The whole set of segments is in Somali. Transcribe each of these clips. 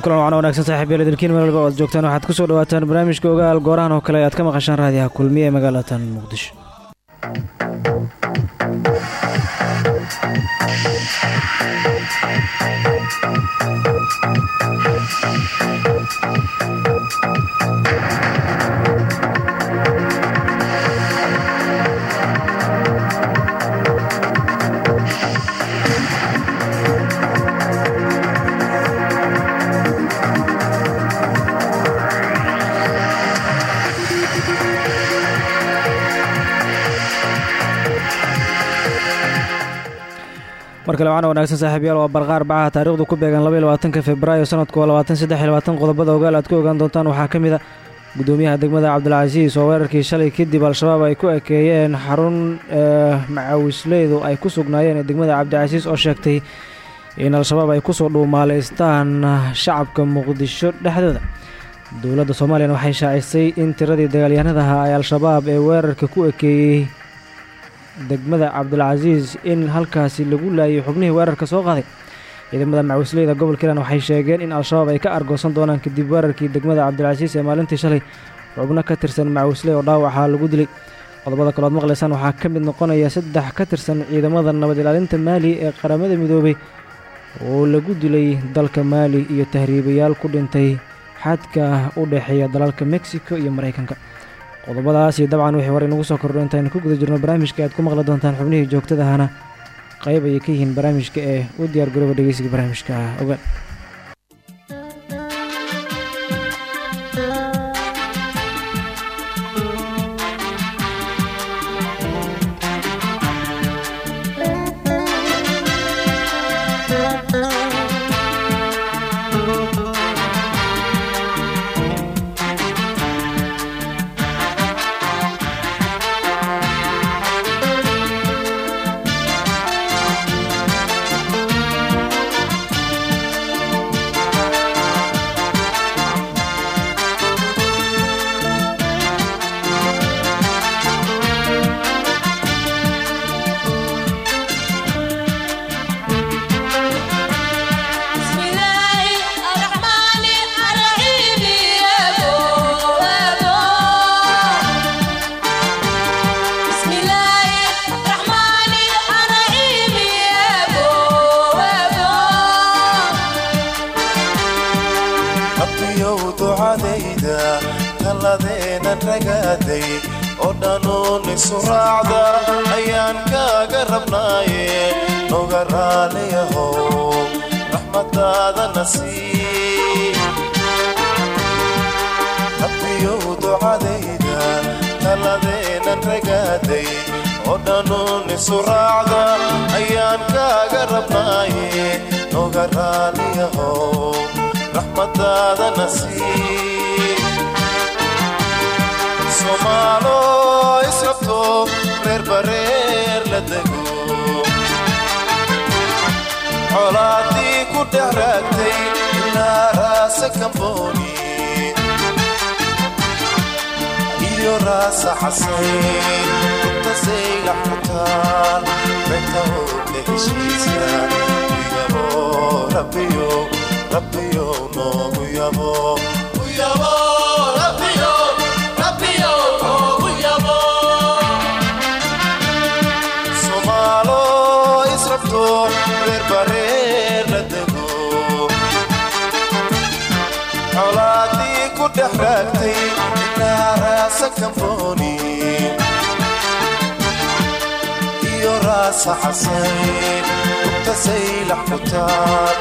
Raxiim kulan wacna wanagsan saaxiibyaal idilkiin meel walba oad joogtaan waxaad ku soo dhawaataan barnaamijka ogaal goorahan oo kale aad ka maqashaan raadiyaha kulmiye ee magaalatan muqdisho waxaana wanaagsan saaxiibyaal waa barqaar bacaha taarikhdu ku beegan labaiy labaatanka februaayo sanadku waa labaatan saddex iyo labaatan qodobada ogaal aad ku ogaan doontaan. Waxaa ka mid a gudoomiyaha degmada cabdilcasiis oo weerarkii shalay kadib al-shabaab ay ku ekeeyeen xarun macawisleydu ay ku sugnaayeen ee degmada cabdicasiis oo sheegtay in al-shabaab ay ku soo dhuumaaleystaan shacabka muqdisho dhexdooda. Dowladda soomaaliyana waxay shaacisay in tiradii dagaalyahanadaha ay al-shabaab ee weerarka ku ekeeyey degmada cabdilcasiis in halkaasi lagu laayay xubnihii weerarka soo qaaday. Ciidamada macawisleyda gobolka hiiraan waxay sheegeen in al-shabaab ay ka argoosan doonaan kadib weerarkii degmada cabdilcasiis ee maalintii shalay. Xubno ka tirsan macawisley oo dhaawaca lagu dilay. Qodobada kalood maqlaysaan waxaa ka mid noqonaya saddex ka tirsan ciidamada nabad ilaalinta maali ee qaramada midoobay oo lagu dilay dalka maali iyo tahriibayaal ku dhintay xadka u dhexeeya dalalka mexico iyo maraykanka qodobadaasi dabcan wixii hore inagu soo kordho intaynu ku guda jirno barnaamijka aad ku maqli doontaan xubnihii joogtadahana qayb ayay ka yihiin barnaamijka ee u diyaar garooba dhegeysiga barnaamijka. Ogaal reer bareer la dego colaadii ku dhex raagtay ilaa raasa kambooni iyo raasa xasayn runtasayga xutaal beenta ooga heshiisa uyabo rabbiyo rabbiyo noogu yabo ku taal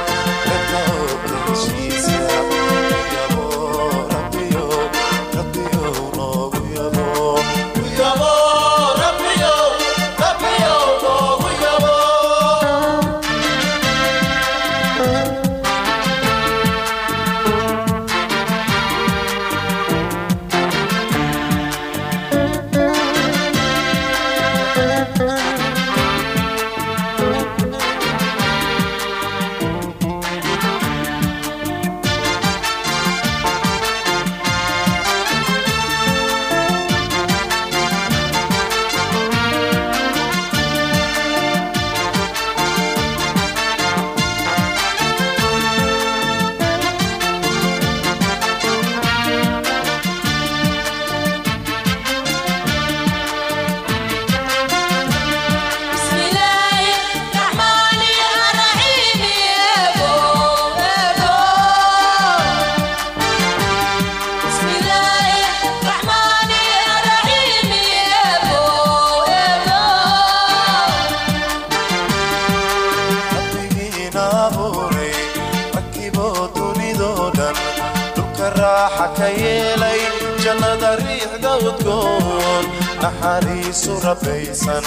yeelay jannada riixda udgoon naxariisu rabbaysan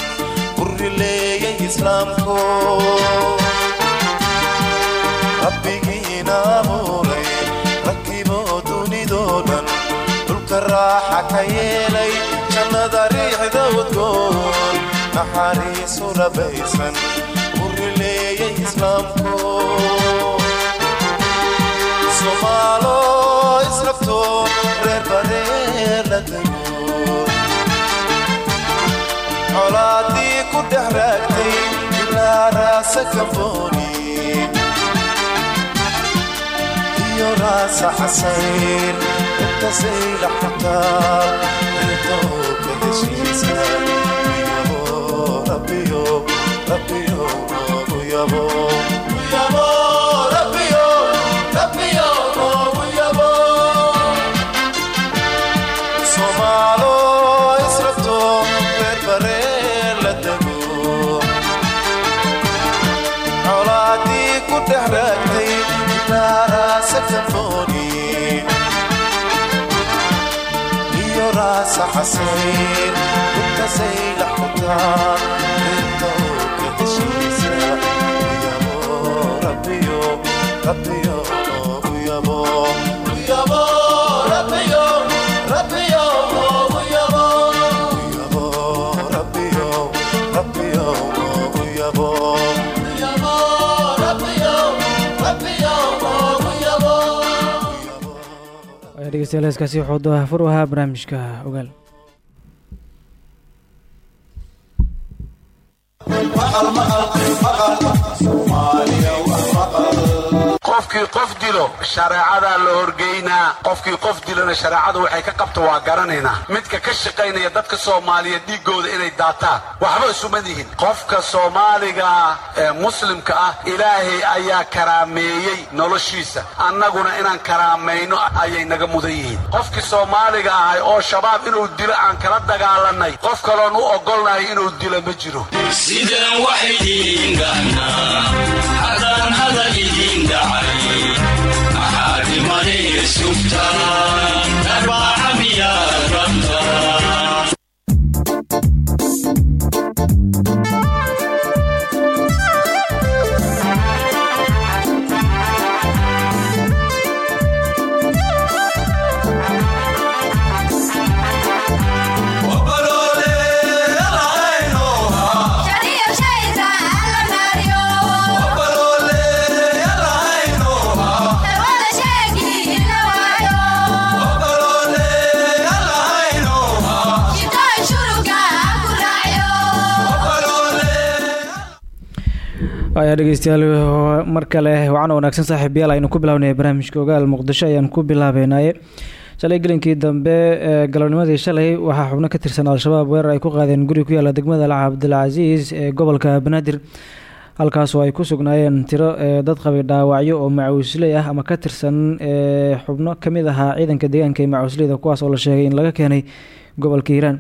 burri leeyay islaamku. Rabbigiina abuuray rakiboo dunidoo dhan dhulka raaxa ka yeelay jannada riixda udgoon naxariisu rabbaysan burri leeyay islaamku colaadii ku dhex raagtay ilaa raasa kambooni iyo raasa xasayn inta saylax ku taal inta ooga heshiisa yabo rabbiyo rabbiyo noogu yabo raasa xasayn dhulka saylax ku taal inta ooga heshiisa yabo rabbiyo rabbiyo dhegeystayaal heeskaasi wuxuu daahfur u ahaa barnaamijka ogaal shareecadaa la horgeynaa qofkii qof dilona shareecadu waxay ka qabta waa garanaynaa. Midka ka shaqaynaya dadka soomaaliyeed dhiiggooda inay daataan. Waxba isuma dihin qofka soomaaliga ee muslimka ah ilaahay ayaa karaameeyey noloshiisa. Annaguna inaan karaamayno ayay naga mudan yihiin. Qofkii soomaaliga ahay oo shabaab inuu dilo aan kala dagaalanay qof kaloon u ogolnahay inuu dilo ma jiro. Sidaan wax idiin dhahnaa haddaan hadal idiin dhacay dhimanaya waaya dhegeystayaal mar kale wacan wanaagsan saaxiibayaal aynu ku bilaabnay barnaamijka ogaal muqdisho ayaan ku bilaabeynaaye shalay gelinkii dambe ee galabnimadii shalay waxaa xubno ka tirsan al-shabaab weerar ay ku qaadeen guri ku yaalla degmada laca cabdilcasiis ee gobolka banaadir halkaasoo ay ku sugnaayeen tiro dad qabay dhaawacyo oo macawisley ah ama ka tirsan ee xubno ka mid ahaa ciidanka deegaanka ee macawisleyda kuwaas oo la sheegay in laga keenay gobolka hiiraan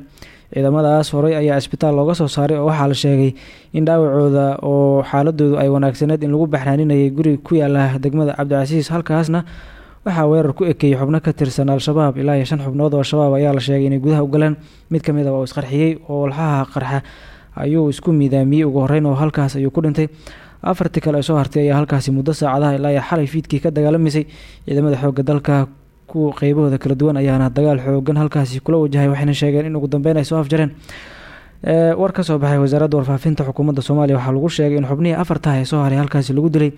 ciidamadaas horey ayaa isbitaal looga soo saaray oo waxaa la sheegay in dhaawacooda oo xaaladoodu ay wanaagsaneed in lagu baxnaaninayay guri ku yaalla degmada cabdicasiis. Halkaasna waxaa weerar ku ekeeyey xubno ka tirsan al-shabaab. Ilaa iyo shan xubnood oo al-shabaab ayaa la sheegay inay gudaha u galeen mid ka mid a oo isqarxiyey oo walxaha qarxa. Ayuu isku miidaamiyey ugu horeyn oo halkaas ayuu ku dhintay. Afartii kale ee soo hartay ayaa halkaasi muddo saacadaha ilaa xalay fiidkii ka dagaalamaysay ciidamada xoogga dalka kuwa qeybahooda kala duwan ayaana dagaal xoogan halkaasi kula wajahay waxayna sheegeen in ugu dambeyn ay soo afjareen ee war ka soo baxay wasaaradda warfaafinta xukuumadda soomaaliya. Waxaa lagu sheegay in xubnihii afartaha ee soo haray halkaasi lagu dilay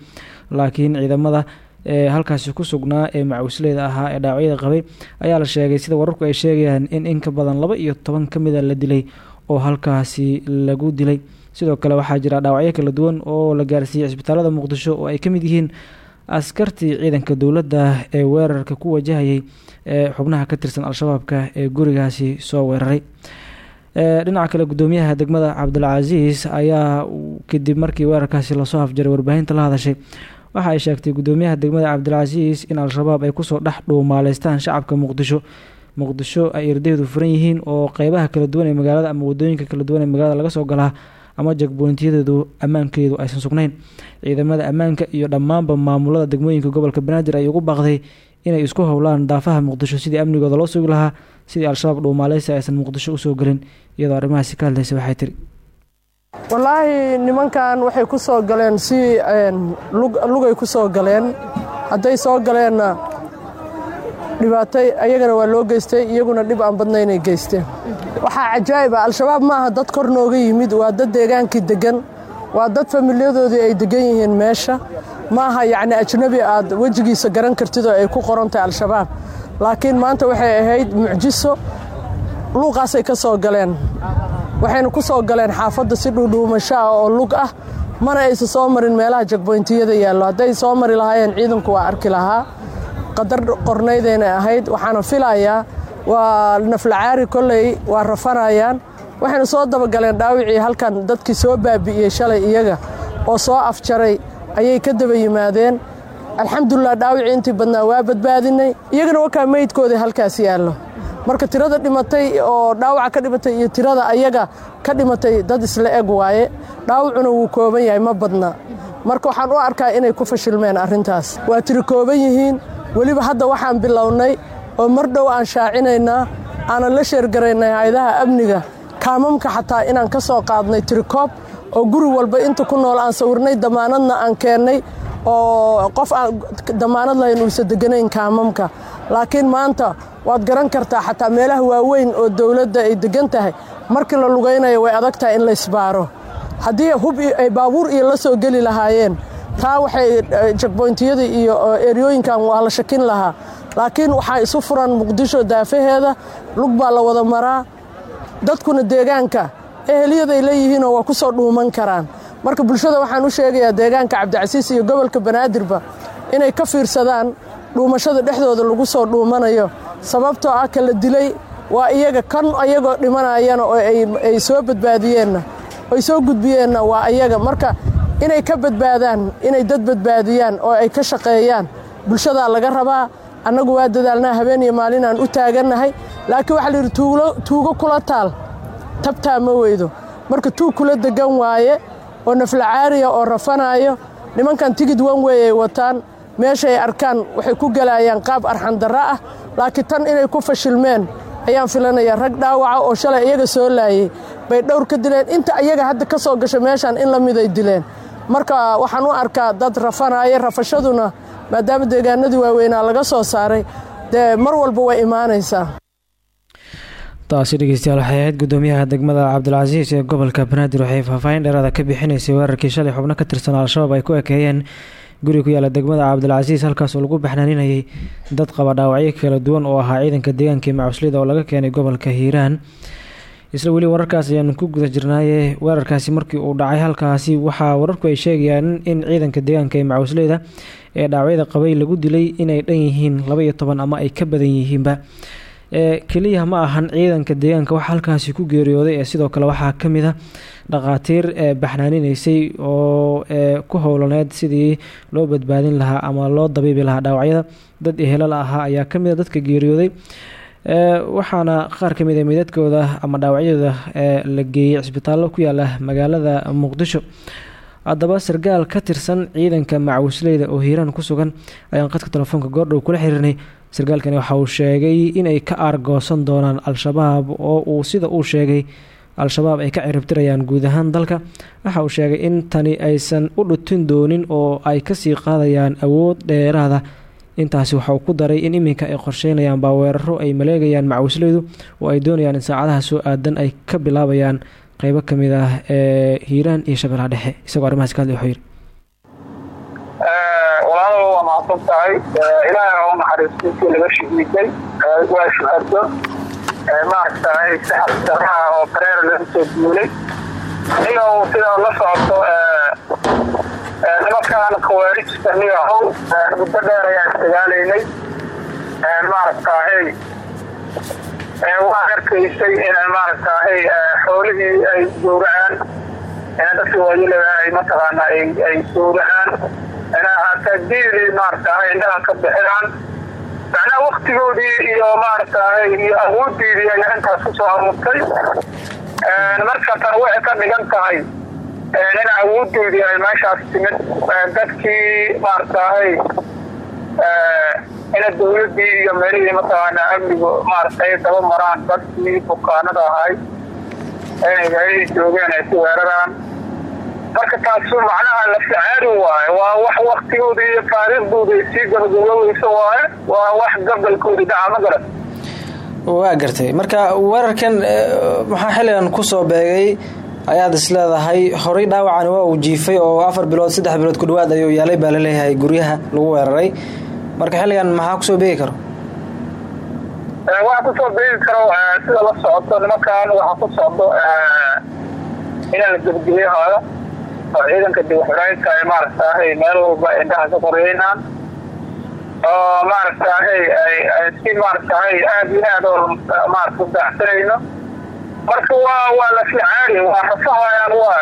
laakiin ciidamada ee halkaasi ku sugnaa ee macawisleyda ahaa ee dhaawacyada qabay ayaa la sheegay sida wararku ay sheegayaan in in ka badan laba iyo toban ka mida la dilay oo halkaasi lagu dilay. Sidoo kale waxaa jira dhaawacyo kala duwan oo la gaarsiiyey cisbitaalada muqdisho oo ay ka mid yihiin askartii ciidanka dowladda ee weerarka ku wajahayay ee xubnaha ka tirsan al-shabaabka ee gurigaasi soo weeraray. Dhinaca kale gudoomiyaha degmada cabdilcasiis ayaa kadib markii weerarkaasi la soo afjaray warbaahinta la hadashay waxa ay sheegtay gudoomiyaha degmada cabdilcasiis in al-shabaab ay ku soo dhex dhuumaaleystaan shacabka muqdisho. Muqdisho ay erdaheedu furan yihiin oo qeybaha kala duwan ee magaalada ama waddooyinka kala duwan ee magaalada laga soo galaa ama jagboontiyadeedu ammaankeedu aysan sugnayn. Ciidamada ammaanka iyo dhammaanba maamulada degmooyinka gobolka banaadir ay ugu baaqday inay isku howlaan daafaha muqdisho sidii amnigooda loo sugi lahaa sidii al-shabaab dhuumaaleysi aysan muqdisho u soo gelin iyadoo arrimahaasi ka hadlaysa waxay tiri. Wallaahi nimankan waxay ku soo galeen si lugay ku soo galeen. Hadday soo galeenna dhibaatay ayagana waa loo geystay iyaguna dhib aan badna inay geysteen waxaa cajaa'iba al-shabaab maaha dad kor nooga yimid waa dad deegaankii deggan. Waa dad familyadoodii ay degan yihiin meesha. Maaha yacni ajnabi aad wejigiisa garan kartid oo ay ku qorantahay al-shabaab. Laakiin maanta waxay ahayd mucjiso luuqaasay ka soo galeen. Waxayna ku soo galeen xaafadda si dhuudhuumasho ah oo lug ah. Mana aysa soo marin meelaha jagboyntiyada yaallo. Hadday soo mari lahaayeen ciidanku waa arki lahaa qadar qornaydayna ahayd waxaana filayaa waa naflacaari kolley waa rafanayaan. Waxayna soo dabagaleen dhaawicii halkan dadkii soo baabi'iyey shalay iyaga oo soo afjaray ayay ka daba yimaadeen. Alxamdulilah dhaawicii intii badnaa waa badbaadinay. Iyagana wakaa meydkoodii halkaas yaallo. Marka tirada dhimatay oo dhaawaca ka dhimatay iyo tirada ayaga ka dhimatay dad isla eg waaye. Dhaawacuna wuu kooban yahay ma badna. Marka waxaan u arkaa inay ku fashilmeen arrintaas. Waa tiri kooban yihiin weliba hadda waxaan bilownay oo mar dhow aan shaacinaynaa aanan la sheergaraynay hayadaha amniga kaamamka xataa inaan ka soo qaadnay tirikoob oo guri walba inta ku nool aan sawirnay damaanadna aan keennay oo qof aan damaanad lahayn uusa deganayn kaamamka. Laakiin maanta waad garan kartaa xataa meelaha waaweyn oo dowladda ay degan tahay markii la lugaynayo way adag tahay in la isbaaro. Haddii hub ay baabuur iyo la soo geli lahaayeen taa waxay jagboyntiyada iyo eryooyinkan waa la shakin lahaa. Laakiin waxaa isu furan muqdisho daafaheeda lug baa la wada maraa dadkuna deegaanka eheliyaday leeyihiinoo waa ku soo dhuuman karaan. Marka bulshada waxaan u sheegayaa deegaanka cabdicasiis iyo gobolka banaadirba inay ka fiirsadaan dhuumashada dhexdooda lagu soo dhuumanayo. Sababtoo ah kala dilay waa iyaga kan ayagoo dhimanayana oo ay soo badbaadiyeenna ay soo gudbiyeenna waa ayaga marka inay ka badbaadaan inay dad badbaadiyaan oo ay ka shaqeeyaan. Bulshadaa laga rabaa annagu waa dadaalnaa habeen iyo maalin aan u taagannahay. Laakiin waxaa layidhi tuugo kula taal. Tabtaa ma weydo. Marka tuug kula degan waaye oo naflacaariya oo rafanaayo nimankan tigid wan wey ay wataan meeshaay arkaan waxay ku gelayaan qaab arxandarra ah. Laakiin tan inay ku fashilmeen ayaan filanayaa rag dhaawaca oo shalay iyaga soo laayey bay dhowr ka dileen. Inta iyaga hadda ka soo gasha meeshaan in la miday dileen marka waxaan u arkaa dad rafanaya rafashaduna maadaama deegaanadii waaweynaa laga soo saaray. Dee mar walba way imaanaysaa. Taasi dhegeystayaal waxay ahayd gudoomiyaha degmada cabdilcasiis ee gobolka banaadir waxay faahfaahin dheeraada ka bixinaysay weerarkii shalay xubno ka tirsan al-shabaab ay ku ekeeyeen. Guri ku yaalla degmada cabdilcasiis halkaasoo lagu baxnaaninayay dad qaba dhaawacyo kala duwan oo ahaa ciidanka deegaanka ee macuslida oo laga keenay gobolka hiiraan isla weli wararkaas ayaanu ku guda jirnaaye. Weerarkaasi markii uu dhacay halkaasi waxaa wararku ay sheegayaan in ciidanka deegaanka ee macusleyda ee dhaawacyada qabay lagu dilay inay dhan yihiin laba iyo toban ama ay ka badan yihiinba. Keliya ma ahan ciidanka deegaanka waxa halkaasi ku geeriyooday ee sidoo kale waxaa ka mid a dhaqaatiir ee baxnaaninaysay oo ee ku howlaneed sidii loo badbaadin lahaa ama loo dabiibi lahaa dhaawacyada. Dad ehelala ahaa ayaa ka mid a dadka geeriyooday. ee waxaana qaar ka mid a meydadkooda ama dhaawacyadooda ee la geeyey cisbitaallo ku yaalla magaalada muqdisho. Haddaba sargaal ka tirsan ciidanka macawisleyda oo hiiraan ku sugan ayaan qadka telefoonka goordhow kula xiriirnay. Sargaalkani waxa uu sheegay inay ka aargoosan doonaan al-shabaab oo uu sida uu sheegay al-shabaab ay ka ciribtirayaan guud ahaan dalka. Waxa uu sheegay in tani aysan u dhutin doonin oo ay ka sii qaadayaan awood dheeraada intaasi waxa uu ku daray in iminka ay qorsheynayaan baaweeraro ay maleegayaan macawisleydu oo ay doonayaan in saacadaha soo aadan ay ka bilaabayaan qeybo ka mid ah ee hiiraan iyo shabeellaha dhexe. Isagoo arrimahaas ka hadlay wuxuu yidhi walaalo waa nimankaan khawaarijta aniga how muddo dheer ayaan isdagaalaynay maaragtahay waa arkaysay in maaragtahay xoolihii ay gowracaan dadka waayilada ay mataqaana ay gowracaan hataa diili maaragtahay indhaha ka bixinaan macnaha waktigoodii iyo maaragtahay iyo awoodiidii ayaa intaas ku soo aruurtay marka tan waxay ka dhigan tahay in awoodoodii ay meeshaas timid dadkii maaragtahay ina dawladii iyo meelihii mataqaana amnigu maaragtay daba maraan dadkii bukaanada ahay inay meelihii joogeen ay ku weeraraan. Marka taasu macnaha la ficaari waaye waa wax waktigooda iyo taariikhdooda sii gabagaboobayso waaye waa wax gabalkoodi dhaca ma garan waa gartay. Marka weerarkan maxaa xilligan ku soo beegay ayaad isleedahay horey dhaawacani waa uu jiifay oo afar bilood saddex bilood ku dhawaad ayuu yaalay baa la leeyahay guryaha lagu weeraray. Marka xilligan maxaa ku soo beegi karo? Waxa ku soo beegi karo sida la socoto nimankan waxa ku socdo inaan la gebgeyo haayo oo ciidanka dibxuraynka ay maaragtahay meel walba indhaha ka qoreynaan. Oo maaragtahay si maaragtahay aada iyo aad oo maarata daacsanayno marka waa waa la ficaari waa rafahayaan waa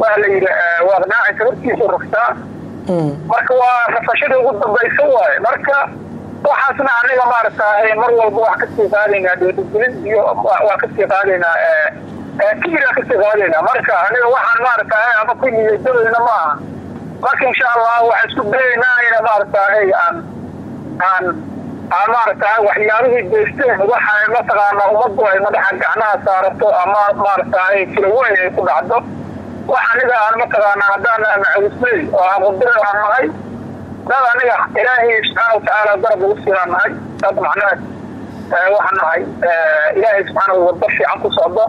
waa layidhi waa waaqnaaci sababtiisu raftaa marka waa rafashada ugu dambaysa waaye. Marka waxaasna aniga maaragtahay mar walba wax ka sii qaadaynaa dheerigelin iyo waa ka sii qaadaynaa kibiraan ka sii qaadaynaa marka aniga waxaan maaragtahay ama ku niyadadayna ma aha. Marka insha allah waxaan isku dayaynaa ina maaragtahay aan aan maaragtahay waxyaabihii geysteen waxa mataqaana ummaddu ay madaxa gacnaha saarato ama maaragtahay filaweyn ay ku dhacdo? Wax aniga aan mataqaana haddaan macawisnay oo aan qudira aan nahay? Dad aniga ilaahay subxaana watacaala darab ugu siinaan nahay. Dad macnaha waxaan nahay ilaahay subxaana wado fiican ku socdo.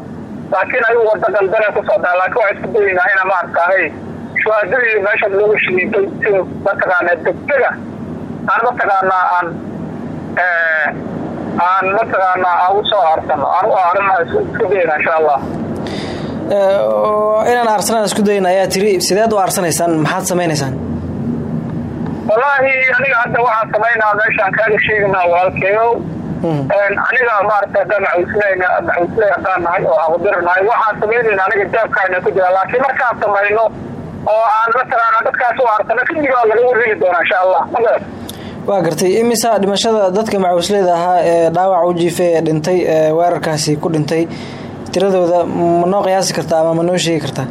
Laakiin ayuu wado galbane ku socdaa. Laakiin waxaan isku dayaynaa inaan maaragtahay shuhaadadii meesha looga shiiday si mataqaana degdega. Aan mataqaanaa aan aan mataqaanaa aan u soo aarsano aan u aarana isku dayna insha allah inaan aarsanaan isku dayn ayaa tiri sideed u aarsanaysaan maxaad samaynaysaan? Wallaahi aniga hadda waxaan samaynaa meeshaan kaaga sheegaynaa walaalkeeyo aniga maarata haddaan macawisleyna macawisley haddaan nahay oo aan qudirnahay waxaan samaynayna aniga jaabkaana ku jira laakiin markaan samayno oo aan mataqaana dadkaas u aarsano kadib waa laga warregi doonaa insha allah waa gartay imisa dhimashada dadka macawisleyda ahaa ee dhaawac u jiifay ee dhintay ee weerarkaasi ku dhintay? Tiradooda ma noo qiyaasi kartaa ama ma noo sheegi kartaa?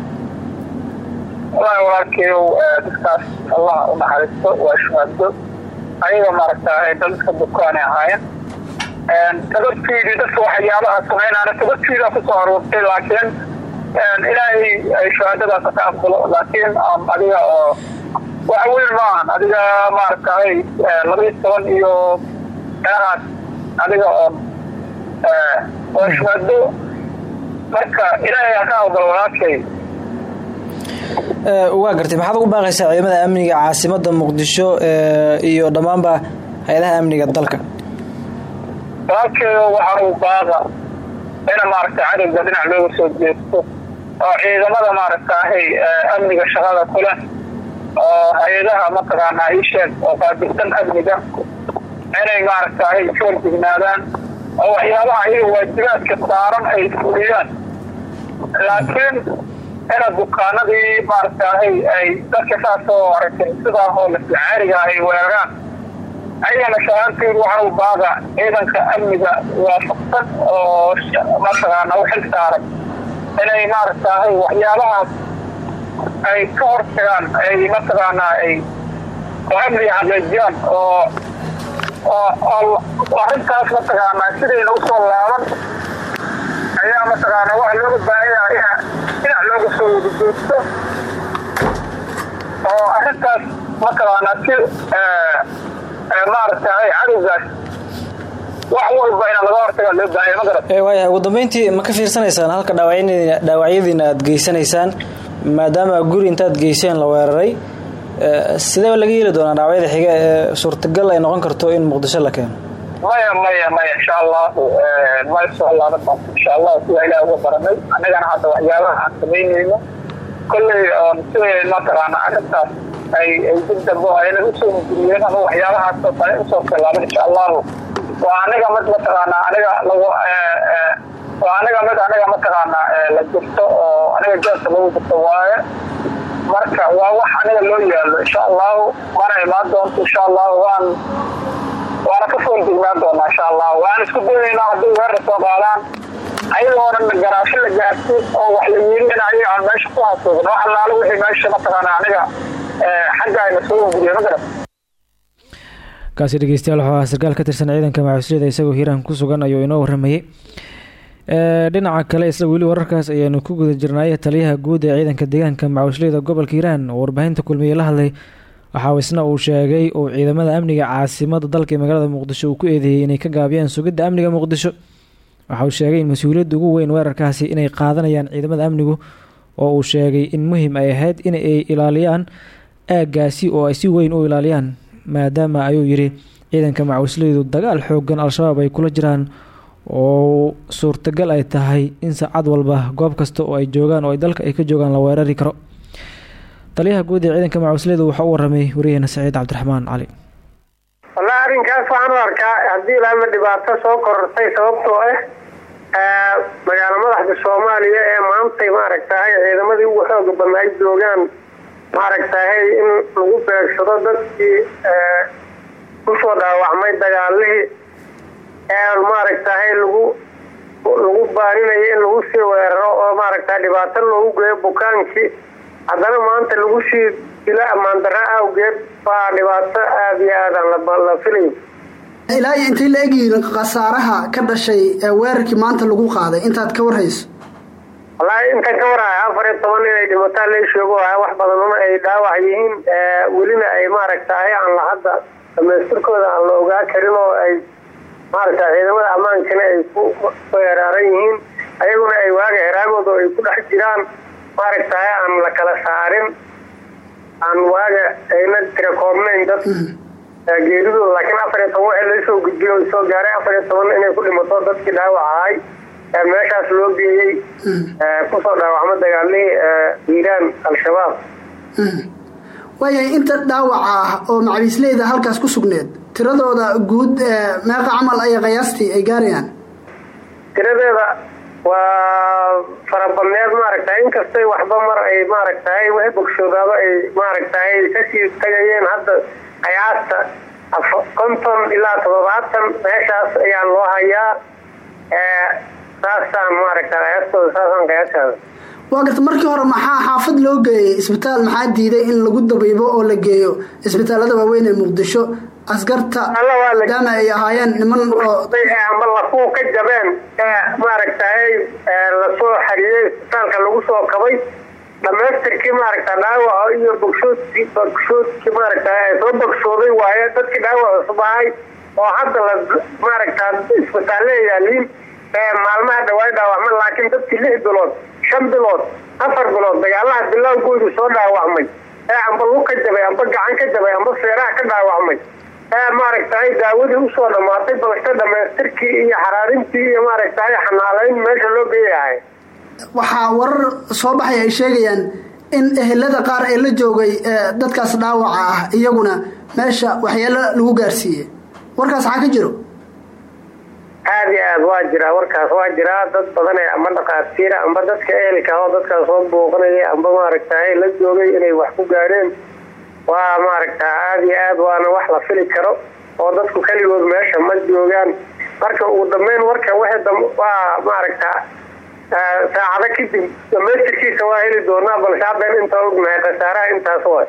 Wallaahi walaalkeeyow dadkaas allah u naxariisto waa shuhaado ayaga maaragtahay dad iska bukaanay ahaayeen. Tabadkiidii dadka waxyaabaha samaynaana tabadkiidaa ku soo aruurtay laakiin ilaahay ay shuhaadadaas ka aqbalo. Laakiin adiga oo wax weyn maahan adiga maaragtahay labaiyo toban iyo meelahaas adiga oo waa shuhaado marka ilaahay ha ka aqbalo walaalkay waa gartay maxaad ugu baaqaysaa ciidamada amniga caasimada muqdisho iyo dhammaanba hay'adaha amniga dalka. Walaalkeeyo waxaa uu baaqa ina maaragtay cadowga dhinac looga soo jeesto oo ciidamada maaragtahay amniga shaqada kule oo hay'adaha mataqaanaa isheeg oo qaabilsan amniga. Inay maaragtahay ka horjignaadaan oo waxyaabaha ayaga waajibaadka saaran ay fuliyaan laakiin inaad bukaanadii maaragtay ay dadka saasoo aragtay sidaa oo laficaariga ay weeraraan ayagana shahaanteedu waxaa u baaga ciidanka amniga waafaqsan oo mataqaana u xil saaran inay maaragtay waxyaabahaas ay ka hortagaan ay mataqaanaa ay amniga xaqiijiyaan oo arrintaas mataqaanaa sidayna u soo laaban ayaa mataqaanaa waxa looga baahan yahay ina dhinac looga soo wada joogto oo arrintaas mataqaanaa si maaragtay cadowgaas wax walba ina laga hortagaa loo baahan yahay ma garat waayahay ugu dambeyntii ma ka fiirsanaysaan halka dhaawacyadiina aad geysanaysaan maadaama guri intaad geyseen la weeraray sidee laga yeeli doonaa dhaawacyada xiga suurtagal ay noqon karto in muqdisho la keeno? Maya maya maya insha allahu may soo doonto insha allah sida ilaah uga baranay annagana hadda waxyaabaha aan samaynayno kolley oon siday mataqaana arrintaas ay ay dib dambe oo ayna u soo mujuriyeen ama waxyaabahaasoo kale u soo tallaaban insha allahu waa aniga mid mataqaana aniga lagu waa aniga mid aniga mataqaana la jirto oo aniga jeelka lagu jirto waaye marka waa wax aniga loo yaalo insha allahu mana imaan doonto insha allahu waan waana ka fool degnaan doonaa insha allahu waan isku dayaynaa hadday weerar soo qaadaan ayagoona garaasho la gaarsiin oo wax la yiri in ayaga aan meesha ku hasuuqin wax allaale wixii meesha mataqaana aniga xagga ayna soo wanguriye ma kaasi dhegeystayaal ahaa sarkaal ka tirsan ciidanka macusliyada isagoo hiiraan ku sugan ayuu inoo waramayey dhinaca kale isla weli wararkaas ayaanu ku guda jirnay taliyaha guud ee ciidanka deegaanka macusliyada gobolka hiiraan oo warbaahinta kulmiye la hadlay waxaa isna uu sheegay uu ciidamada amniga caasimada dalka ee magaalada muqdisho uu ku eedeeyey inay ka gaabiyaan sugidda amniga muqdisho. Waxa uu sheegay in mas'uuliyadda ugu weyn weerarkaasi inay qaadanayaan ciidamada amnigu oo uu sheegay in muhiim ay ahayd in ay ilaaliyaan aaggaasi oo ay si weyn u ilaaliyaan maadaama ayuu yidhi ciidanka macusliyadu dagaal xoogan al-shabaab ay kula jiraan oo suurtagal ay tahay in saacad walba goob kasta oo ay joogaan oo dalka ay ka joogaan la weerari karo. Taliyaha guud ee ciidanka macusliyadu waxaa u waramay wariyaheena saciid cabdiraxmaan cali wallahi arrinkaas waxaan u arkaa haddii ilaama dhibaato soo korortay sababtoo ah magaalo madaxda soomaaliya ee maantay maaragtahay ciidamadii ugu xooga badnaa ay joogaan maaragtahay in lagu beegsado dadkii ku soo dhaawacmay dagaalihii maaragtahay lagu lagu baarinayo in lagu sii weeraro oo maaragtahay dhibaato loogu geeyo bukaankii haddana maanta lagu sii dilo ammaan darro awgeed waa dhibaato aada iyo aadaan la filayo ilaa iyo intay la egyihiin khasaaraha ka dhashay ee weerarkii maanta lagu qaaday intaad ka warhayso? Wallaahi intaan ka warhaya afar iyo toban inay dhimataan la sheego wax badanuna ay dhaawac yihiin welina ay maaragtahay aan la hadda dhamaystirkooda aan la ogaa karin oo ay maaragta ciidamada ammaankana ay ku weeraaran yihiin ayaguna ay waaga heraagooda ay ku dhex jiraan. Maaragtahay aan la kala saarin aan waaga ayna tira koobnayn dad. Geeridooda laakiin afar iyo toban waxii laysoo gudbiyo soo gaaray afar iyo toban inay ku dhimato dadkii dhaawac ahay ee meeshaas loo geeyey. Kusoo dhaawacmo dagaalihii hiiraan al-shabaab waayahay inta dhaawaca ah oo macabiisleyda halkaas ku sugneed tiradooda guud meeqa camal ay qiyaastii ay gaarayaan? Tiradeeda waa farabadneed maaragtahay inkastay waxba mar ay maaragtahay wixii bogsoodaaba ay maaragtahay ka sii tagayeen hadda qiyaasta konton ilaa toddobaatan meeshaas ayaa loo hayaa saasaan maaragta qiyaastooda saasaan qiyaastaada waa garta markii hore maxaa xaafad loo geeyey isbitaal maxaa diiday in lagu dabiibo oo la geeyo? Isbitaalada waaweyn ee muqdisho askarta maadaama ay ahaayeen niman oo ama lafuu ka jabeen ee maaragtahay la soo xariyey isbitaalka lagu soo kabay dhamaystirkii maaragta dhaawaca iyo bogshoodkii bogshoodkii maaragtahay soo bogsooday waaye dadkii dhaawac cusub ahay oo hadda la maaragta isbitaalle yaaliin ee maalmaha dhawaay dhaawacma laakiin dadkii lix bilood shan bilood afar bilood dagaalaha bilowgoodu soo dhaawacmay. Ee amba lug ka jabay amba gacan ka jabay amba feeraha ka dhaawacmay. Ee maaragtahay daawadii u soo dhammaatay balse dhamaystirkii iyo xaraarintii iyo maaragtahay xanaalayn meesha loo geeyahay waxaa warar soo baxay ay sheegayaan in ehelada qaar ee la joogay dadkaas dhaawaca ah iyaguna meesha waxyaalo lagu gaarsiiyey. Warkaas maxaa ka jiro aada iyo aada waa jiraa warkaas waa jiraa. Dad badan ee amba dhakhaatiira amba dadka ehelka oo dadkaas soo booqanaya amba maaragtay la joogay inay wax ku gaadheen. Waa maaragta aada iyo aad waana wax la fili karo oo dadku keligood meesha ma joogaan. Marka ugu dambeyn warka wixii dam waa maaragta saacado kadib dhamaystirkiisa waa heli doonaa balse haddan intaa ognahay khasaaraha intaas waay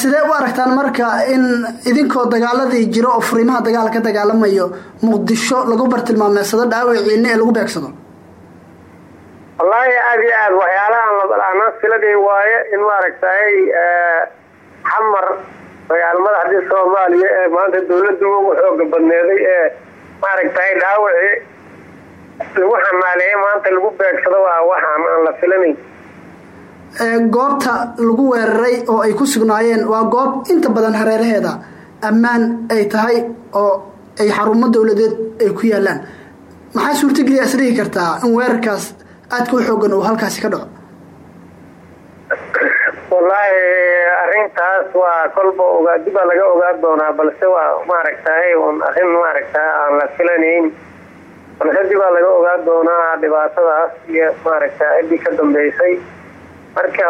sidee u aragtaan marka in idinkoo dagaaladii jiro oo furiimaha dagaal ka dagaalamayo muqdisho lagu bartilmaameedsado dhaawiciina ee lagu beegsado? Wallaahi aada iyo aad waxyaalahan labala'aanaa filaday waaye in maaragtay xamar dagaal madaxdii soomaaliya ee maanta dawladda ugu xooga badneeday ee maaragtay dhaawacii lagu xanaaleeyay maanta lagu beegsado waa waxaan aan la filanayn goobta lagu weeraray oo ay ku sugnaayeen waa goob inta badan hareeraheeda ammaan ay tahay oo ay xarumo dowladeed ay ku yaalaan maxaa suurtageliya is dhihi kartaa in weerarkaas aadka u xoogan uu halkaasi ka dhaco? Wallaahi arrintaas waa kolba ogaa dibaa laga ogaa doonaa balse waa maaragtay un arrin maaragta aan la filanayn. Balse dibaa laga ogaa doonaa dhibaatadaas iyo maaragta ciddii ka dambeysay marka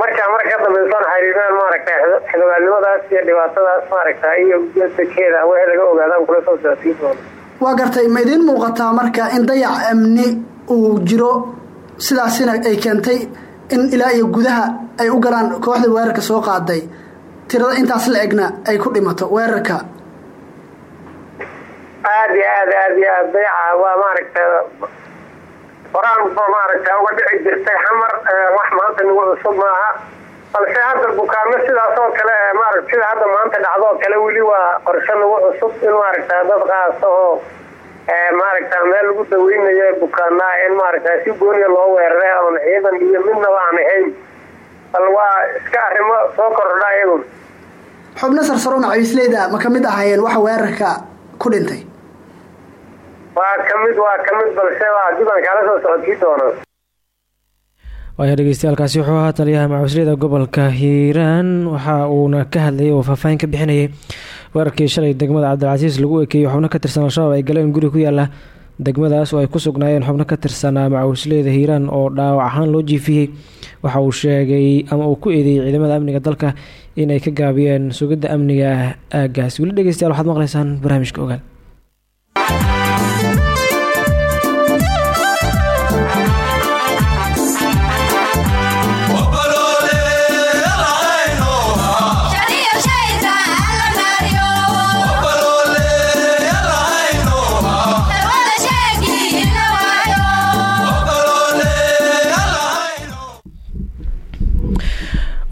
markaa marka ka dambaysoon xiriiraan maaragta xildhibaannimadaas iyo dhibaatadaas maaragta iyo ujeedakeeda wixii laga ogaadaan kula soo socodsiin doona. Waa gartay ma idiin muuqataa marka in dayac amni uu jiro sidaasina ay keentay in ilaa iyo gudaha ay u galaan kooxda weerarka soo qaaday. Tirada intaas la egna ay ku dhimato weerarka. Aada iyo aad aada iyo aad dayaca waa maaragta horaan ba maaragta uga dhici jirtay xamar wax maanta nagu cusub maaha. Balse hadda bukaano sidaas oo kale maarata sida hadda maanta dhacdo oo kale weli waa qorshe nagu cusub in maaragta dad qaasa oo maaragta meel lagu daweynayo bukaanaa in maaragta si gooniya loo weeraray oon ciidan iyo midnaba aan ahayn. Bal waa iska arrimo soo kordha iyagun xubno sarsaro macawisleyda ma ka mid ahaayeen waxa weerarka ku dhintay waa ka mid waa ka mid balse waa dibaan kaala soo socodkii doona waaya dhegeystayaaalkaasi wuxuu ahaa taliyaha macawisleyda gobolka hiiraan. Waxa uuna ka hadlayay oo faahfaahin ka bixinayay weerarkii shalay degmada cabdilcasiis. Lagu ekeeyey xubno ka tirsan al-shabaab ay galeen guri ku yaalla degmadaas oo ay ku sugnaayeen xubno ka tirsanaa macawisleyda hiiraan oo dhaawac ahaan loo jiifiyey. Waxa uu sheegay ama uu ku eedeeyey ciidamada amniga dalka inay ka gaabiyeen sugidda amniga aagaas. Weli dhegeystayaal waxaad maqlaysaan barnaamijka ogaal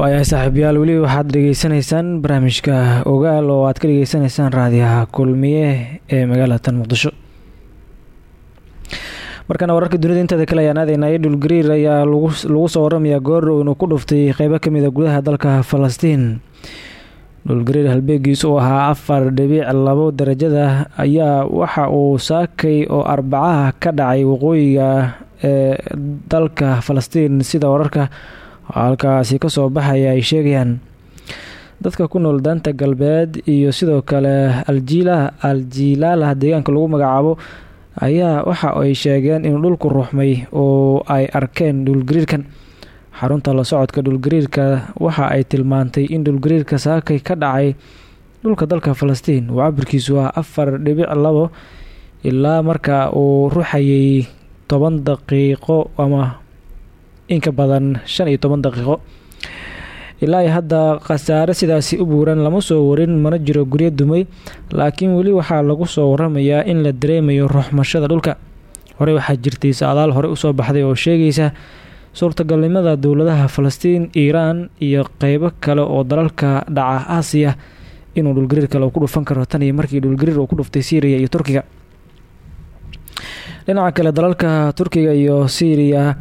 waayahay saaxiibayaal weli waxaad dhegeysanaysaan barnaamijka ogaal oo aad ka dhegeysanaysaan raadiyaha kulmiye ee magaalada tan muqdisho. Markana wararka dunida inteeda kale ayaan aadaynaa idul gariir ayaa lagu soo waramayaa goordhow inuu ku dhuftay qeybo ka mid a gudaha dalka falastiin. Dhulgariir halbeegiisu uu ahaa afar dhibic labo darajada ayaa waxa uu saakay oo arbacaha ka dhacay waqooyiga ee dalka falastiin. Sida wararka halkaasi ka soo baxaya ay sheegayaan dadka ku nool daanta galbeed iyo sidoo kale aljiila aljilaala deegaanka lagu magacaabo ayaa waxa ay sheegeen inuu dhulku ruxmay oo ay arkeen dhulgariirkan xarunta la socodka dhulgariirka waxa ay tilmaantay in dhulgariirka saakay ka dhacay dhulka dalka falastiin. Uu cabirkiisu ah afar dhibic labo ilaa marka uu ruxayay toban daqiiqo ama inka badan shan iyo toban daqiiqo. Ilaa hadda khasaare sidaasi u buuran lama soo warin mana jiro guryo dumay laakiin weli waxaa lagu soo waramayaa in la dareemayo ruxmashada dhulka. Hore waxaa jirtay saadaal hore u soo baxday oo sheegaysa suurtagalnimada dowladaha falastiin iiraan iyo qeybo kale oo dalalka dhaca aasiya inuu dhulgariir kale ku dhufan karo. Tan iyo markii dhulgariir uu ku dhuftay syriya iyo turkiga. Dhinaca kale dalalka turkiga iyo syriya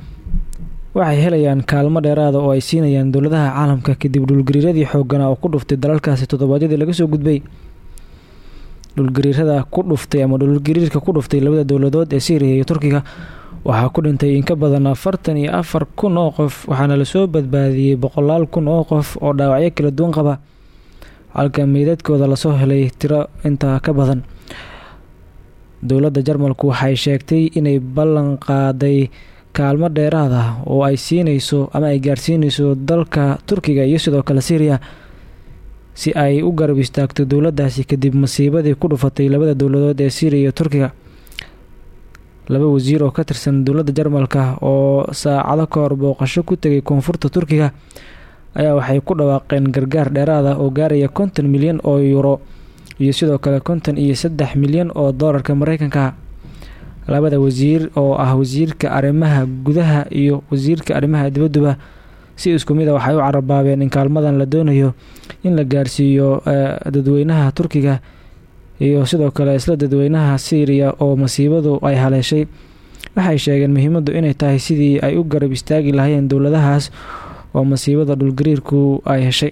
waxay helayaan kaalmo dheeraada oo ay siinayaan dowladaha caalamka kadib dhulgariiradii xooganaa oo ku dhuftay dalalkaasi toddobaadyadii laga soo gudbay. Dhulgariirada ku dhuftay ama dhulgariirka ku dhuftay labada dowladood ee syriya iyo turkiga waxaa ku dhintay in ka badan afartan iyo afar kun oo qof waxaana la soo badbaadiyey boqolaal kun oo qof oo dhaawacyo kala duwan qaba. Halka meydadkooda la soo helay tiro intaa ka badan. Dowladda jarmalku waxay sheegtay inay ballan qaaday kaalmo dheeraad ah oo ay siineyso ama ay gaarsiineyso dalka turkiga iyo sidoo kale syriya si ay u garab istaagto dowladdaasi kadib masiibadii ku dhufatay labada dowladood ee syriya iyo turkiga. Laba wasiir oo ka tirsan dowladda jarmalka oo saacado ka hor booqasho ku tegay koonfurta turkiga ayaa waxay ku dhawaaqeen gargaar dheeraad ah oo gaaraya konton milyan oo euro iyo sidoo kale konton iyo saddex milyan oo doolarka mareykanka labada wasiir oo ah wasiirka arrimaha gudaha iyo wasiirka arrimaha dibadduba si isku mid a waxay u carabaabeen in kaalmadan la doonayo in la gaarsiiyo dadweynaha turkiga iyo sidoo kale isla dadweynaha syriya oo masiibadu ay haleeshay. Waxay sheegeen muhiimaddu inay tahay sidii ay u garab istaagi lahaayeen dowladahaas oo masiibada dhulgariirku ay heshay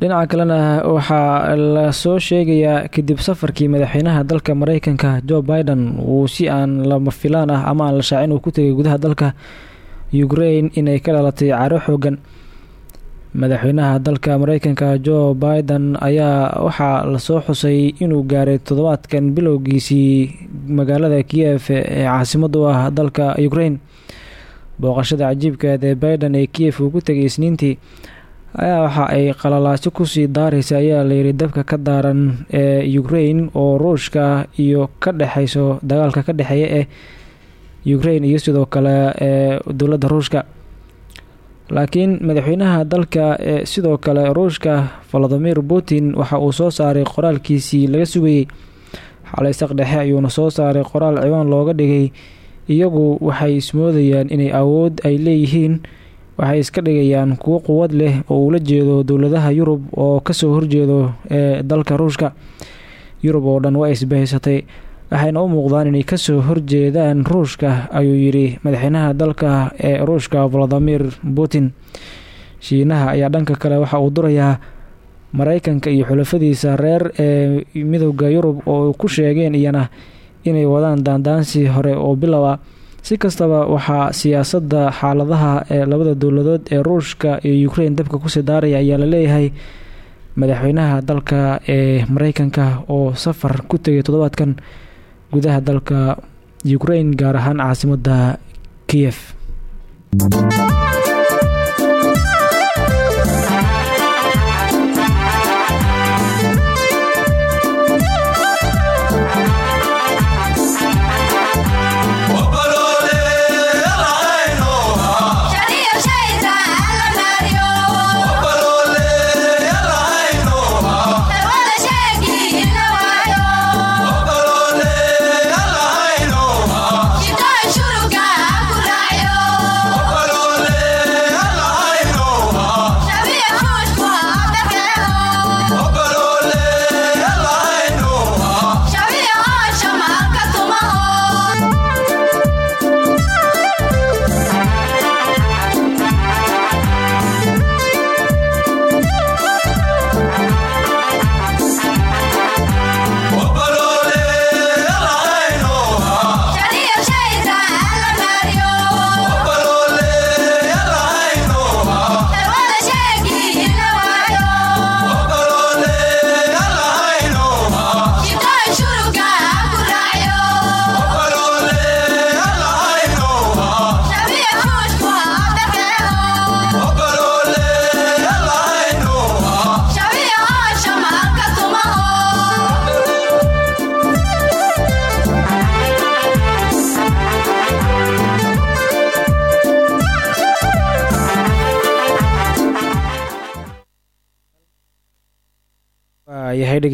dhinaca kalena waxaa la soo sheegayaa kadib safarkii madaxweynaha dalka mareykanka joe biden uu si aan lama filaan ah ama aan la shaacin uu ku tegay gudaha dalka ukraine inay ka dhalatay caro xoogan madaxweynaha dalka mareykanka joe biden ayaa waxaa la soo xusay inuu gaaray toddobaadkan bilowgiisii magaalada kiyef ee caasimada ah dalka ukraine. Booqashada cajiibkeed ee biden ee kiyef uu ku tegay isniintii ayaa waxa ay qalalaasyo ku sii daareysa ayaa layiri dabka ka daaran ee ukraine oo ruushka iyo ka dhexeyso dagaalka ka dhexeeya ee ukraine iyo sidoo kale ee dowladda ruushka. Laakiin madaxweynaha dalka ee sidoo kale ruushka valadimir putin waxa uu soo saaray qoraalkiisii laga sugayey. Xalay saq dhexe ayuuna soo saaray qoraal ciwaan looga dhigay iyagu waxay ismoodayaan inay awood ay leeyihiin waxay iska dhigayaan kuwo quwad leh oo uula jeedo dowladaha yurub oo ka soo horjeedo ee dalka ruushka. Yurub oo dhan waa isbahaysatay waxayna u muuqdaan inay ka soo horjeedaan ruushka ayuu yidhi madaxweynaha dalka ee ruushka valadimir putin. Shiinaha ayaa dhanka kale waxa uu durayaa mareykanka iyo xulafadiisa reer ee midooda yurub oo ku sheegeen iyana inay wadaan daandaansi hore oo bilow ah si kastaba waxaa siyaasadda xaaladaha ee labada dowladood ee ruushka iyo ukraine dabka ku sii daaraya ayaa la leeyahay madaxweynaha dalka ee mareykanka oo safar ku tegay toddobaadkan gudaha dalka ukraine gaar ahaan caasimadda kiyef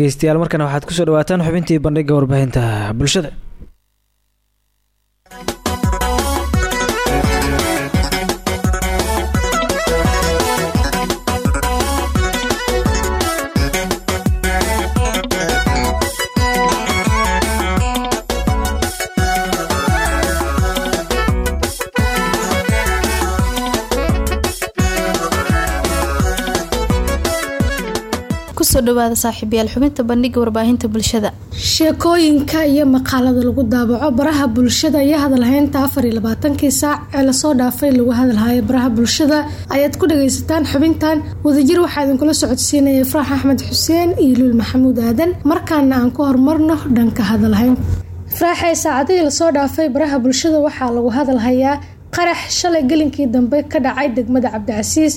dhegeystayaal markana waxaad ku soo dhawaataan xubintii bandhiga warbaahinta bulshada dhawaada saaxiibayaal xubinta bandhiga warbaahinta bulshada. Sheekooyinka iyo maqaalada lagu daabaco baraha bulshada iyo hadalhaynta afar iyo labaatankii saac ee la soo dhaafay lagu hadalhayo baraha bulshada. Ayaad ku dhagaysataan xubintan. Wadajir waxaa idinkula socodsiinaya ifraax axmed xuseen iyo luul maxamuud aadan. Markaana aan ku horumarno dhanka hadalhaynta ifraaxee saacadihii la soo dhaafay baraha bulshada waxaa lagu hadalhayaa qarax shalay gelinkii dambe ka dhacay degmada cabdicasiis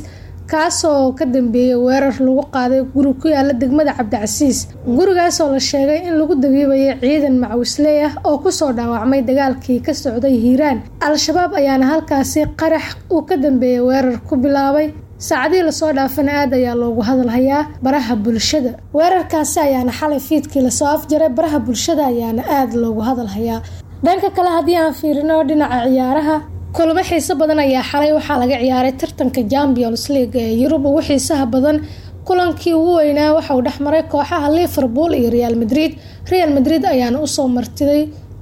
kaasoo ka dambeeyay weerar lagu qaaday guri ku yaalla degmada cabdicasiis. Gurigaasoo la sheegay in lagu dabiibayay ciidan macwisley ah oo ku soo dhaawacmay dagaalkii ka socday hiiraan. Al-shabaab ayaana halkaasi qarax uu ka dambeeyay weerar ku bilaabay. Saacadihii la soo dhaafana aad ayaa loogu hadalhayaa baraha bulshada. Weerarkaasi ayaana xalay fiidkii la soo afjaray baraha bulshada ayaana aada loogu hadalhayaa. Dhanka kale haddii aan fiirino dhinaca ciyaaraha kulamo xiiso badan ayaa xalay waxaa laga ciyaaray tartanka champions league ee yurub. Ugu xiisaha badan kulankii ugu weynaa waxa uu dhexmaray kooxaha liverpool iyo real madrid. Real madrid ayaana u soo martiday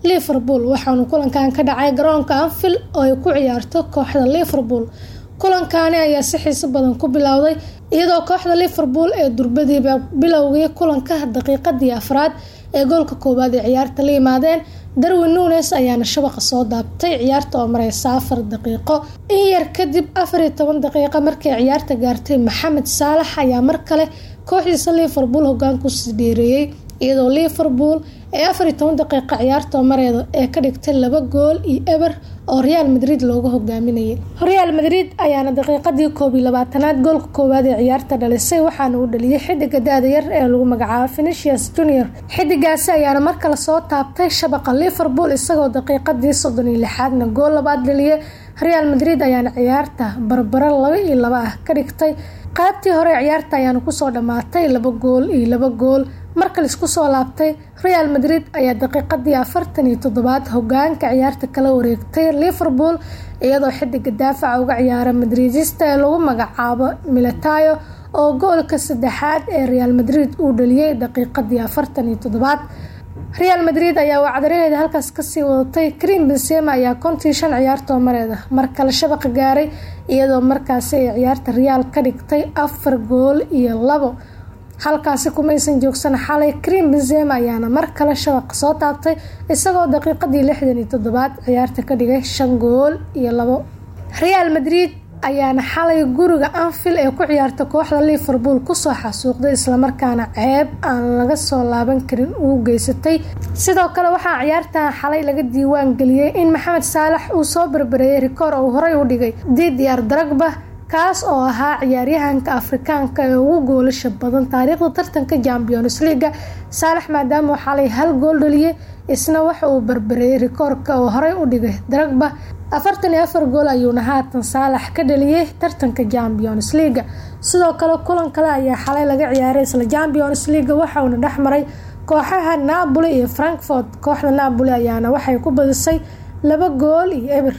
liverpool waxaanu kulankan ka dhacay garoonka anfield oo ay ku ciyaarto kooxda liverpool. Kulankaani ayaa si xiiso badan ku bilowday iyadoo kooxda liverpool ee durbadiiba bilowgii kulanka daqiiqadii afraad ee goolka koowaad ee ciyaarta la yimaadeen darwin nunes ayaana shabaqa soo daabtay ciyaarta oo mareysa afar daqiiqo. In yar kadib afar iyo toban daqiiqo markay ciyaarta gaartay maxamed saalax ayaa mar kale kooxdiisa liverpool hogaankusii dheereeyey iyadoo liverpool ee afar iyo toban daqiiqa ciyaarta mareeda ee ka dhigtay laba gool iyo eber oo real madrid looga hogaaminayay. Real madrid ayaana daqiiqadii koob iyo labaatanaad goolka koowaad ee ciyaarta dhalisay waxaana uu dhaliyay xidiga da-da yar ee lagu magacaabo finicius junior. Xidigaasi ayaana mar kale soo taabtay shabaqa liverpool isagoo daqiiqadii soddon iyo lixaadna gool labaad dhaliyay. Real madrid ayaana ciyaarta barbaro laba iyo laba ah ka dhigtay. Qaybtii hore ciyaarta ayaana ku soo dhammaatay laba gool iyo laba gool marka la isku soo laabtay real madrid ayaa daqiiqadii afartan iyo toddobaad hogaanka ciyaarta kala wareegtay liverpool iyadoo xidiga daafaca uga ciyaara madridista ee lagu magacaabo milatayo oo goolka saddexaad ee real madrid uu dhaliyay daqiiqadii afartan iyo toddobaad. Real madrid ayaa wacdaraheeda halkaas ka sii wadatay krim benzema ayaa kontii shan ciyaartoo mareeda mar kale shabaqa gaaray iyadoo markaasi ay ciyaarta real ka dhigtay afar gool iyo labo halkaasi kumaysan joogsan xalay krim benzema ayaana mar kale shabaqa soo taabtay isagoo daqiiqadii lixdan iyo toddobaad ciyaarta ka dhigay shan gool iyo labo. Real madrid ayaana xalay guriga anfield ee ku ciyaarta kooxda liverpool ku soo xasuuqday islamarkaana ceeb aan laga soo laaban karin uu geysatay. Sidoo kale waxaa ciyaartan xalay laga diiwaan geliyey in maxamed saalax uu soo barbareeyay rikoor uu horey u dhigay. Didiar dragba kaas oo ahaa ciyaaryahanka afrikaanka ee ugu goolasha badan taariikhda tartanka champions leaga saalax maadaama uu xalay hal gool dhaliyay isna waxa uu barbareeyay rikoorka oo horey u dhigay dragba afartan gool ayuuna haatan saalax ka dhaliyay tartanka champions leaga sidoo kale kulan kale ayaa xalay laga ciyaaray isla champions leaga waxauna dhexmaray kooxaha napoli iyo frankfort kooxda napoli ayaana waxay ku badisay laba gool iyo eber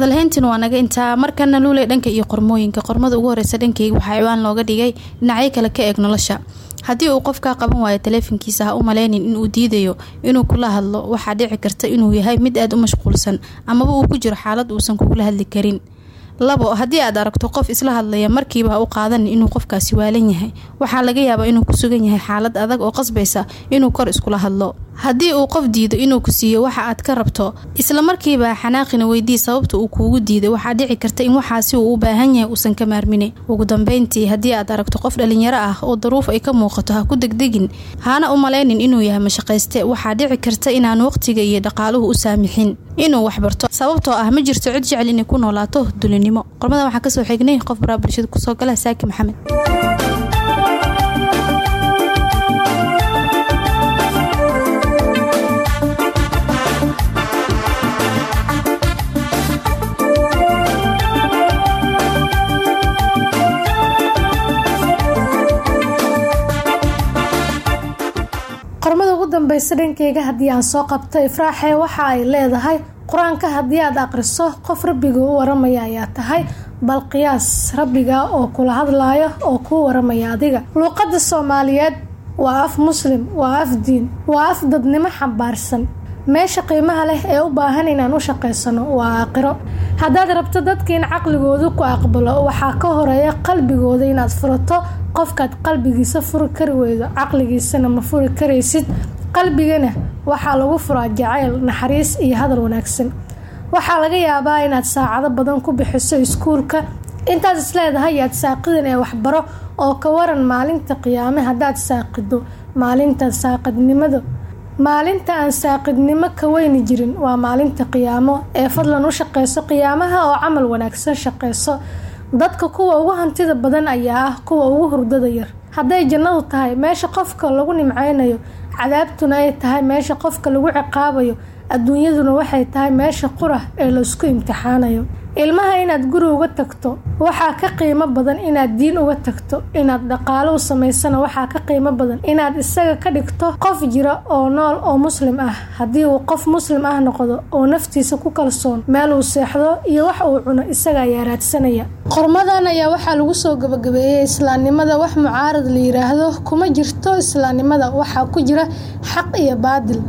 hadalhayntin waa naga intaa. Markana luuley dhanka iyo qormooyinka. Qormada ugu horeysa dhankeyga waxaa ciwaan looga dhigay. Dhinacyo kale ka eeg nolosha. Haddii uu qofkaa qaban waayo taleefankiisa ha u maleynin inuu diidayo inuu kula hadlo waxaa dhici karta inuu yahay mid aada u mashquulsan amaba uu ku jiro xaalad uusan kugula hadli karin. Labo haddii aad aragto qof isla hadlaya markiiba ha u qaadan inuu qofkaasi waalan yahay. Waxaa laga yaabaa inuu ku sugan yahay xaalad adag oo qasbaysa inuu kor iskula hadlo haddii uu qof diido inuu ku siiyo waxa aad ka rabto isla markiiba xanaaqina weydii sababta uu kuugu diiday waxaa dhici karta in waxaasi uu u baahan yahay uusan ka maarmine ugu dambeyntii haddii aad aragto qof dhalinyaro ah oo daruuf ay ka muuqato ha ku degdegin. Haana u maleynin inuu yahay mashaqayste. Waxaa dhici karta inaan waqtiga iyo dhaqaaluhu u saamixin. Inuu waxbarto sababtoo ah ma jirto cid jecel inay ku noolaato dulinimo. Qormadan waxaa ka soo xignay qof baraa bulshada ku soo gala saaki maxamed dambeysa dhankeyga haddii aan soo qabto ifraaxe waxa ay leedahay qur'aanka haddii aad aqriso qof rabbiga u waramaya ayaa tahay bal qiyaas rabbiga oo kula hadlayo oo kuu waramaya adiga. Luuqada soomaaliyeed waa af muslim waa af diin waa af dadnimo xambaarsan. Meesha qiimaha leh ee u baahan inaan u shaqaysano waa aakhiro. Haddaad rabto dadka in caqligoodu ku aqbalo waxaa ka horreeya qalbigooda inaad furato qofkaad qalbigiisa furi kari weydo caqligiisana ma furi karaysid qalbigana waxaa lagu furaa jacayl naxariis iyo hadal wanaagsan. Waxaa laga yaabaa inaad saacado badan ku bixiso iskuulka. Intaad isleedahay yaad saaqidan ee waxbaro oo ka waran maalinta qiyaame haddaad saaqido maalinta saaqidnimada maalinta aan saaqidnimo ka weyni jirin waa maalinta qiyaamo ee fadlan u shaqeyso qiyaamaha oo camal wanaagsan shaqeyso. Dadka kuwa ugu hantida badan ayaa ah kuwa ugu hurdada yar. Hadday jannadu tahay meesha qofka lagu nimceynayo cadaabtuna ay tahay meesha qofka lagu ciqaabayo. Adduunyaduna waxay tahay meesha qurah ee la isku imtixaanayo ilmaha inaad guri uga tagto waxaa ka qiimo badan inaad diin uga tagto. Inaad dhaqaalo u samaysana waxaa ka qiimo badan inaad isaga ka dhigto qof jira oo nool oo muslim ah. Haddii uu qof muslim ah noqdo oo naftiisa ku kalsoon meel uu seexdo iyo wax uu cuno isaga ayaa raadsanaya qormadan ayaa waxaa lagu soo gabagabeeyey islaamnimada. Wax mucaarad la yiraahdo kuma jirto islaamnimada. Waxaa ku jira xaq iyo baadil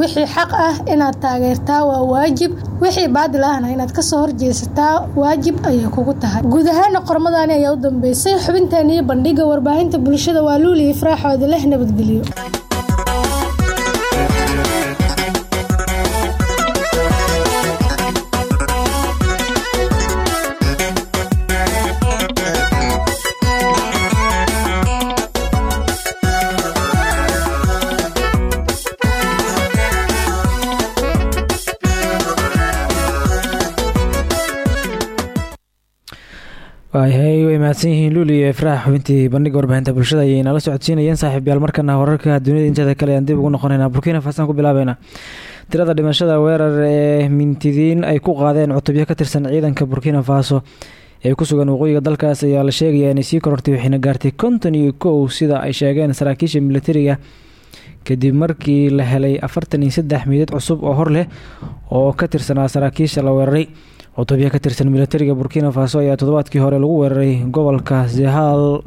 wixii xaq ah inaad taageertaa waa waajib. Wixii baadil ahna inaad ka soo horjeesataa waajib ayay kugu tahay. Guud ahaana qormadani ayaa u dambeysay. Xubinteeni iyo bandhiga warbaahinta bulshada waa luuli ifraaxooda leh nabadgelyo waayahay way mahadsan yihiin luuli iyo ifraax xubintii bandhiga warbaahinta bulshada ayay nala socodsiinayeen saaxiibyaal markana wararka dunida inteeda kale aan dib ugu noqonaynaa. Burkina fasan ku bilaabeynaa tirada dhimashada weerar ee mintidiin ay ku qaadeen cutubyo ka tirsan ciidanka burkina faso ee ku sugan waqooyiga dalkaas ayaa la sheegaya inay sii korortay waxayna gaartay konton iyo kow sida ay sheegeen saraakiisha militariga kadib markii la helay afartan iyo saddex miidad cusub oo hor leh oo ka tirsanaa saraakiisha la weeraray cutubyo ka tirsan militariga burkina faso ayaa toddobaadkii hore lagu weeraray gobolka zehal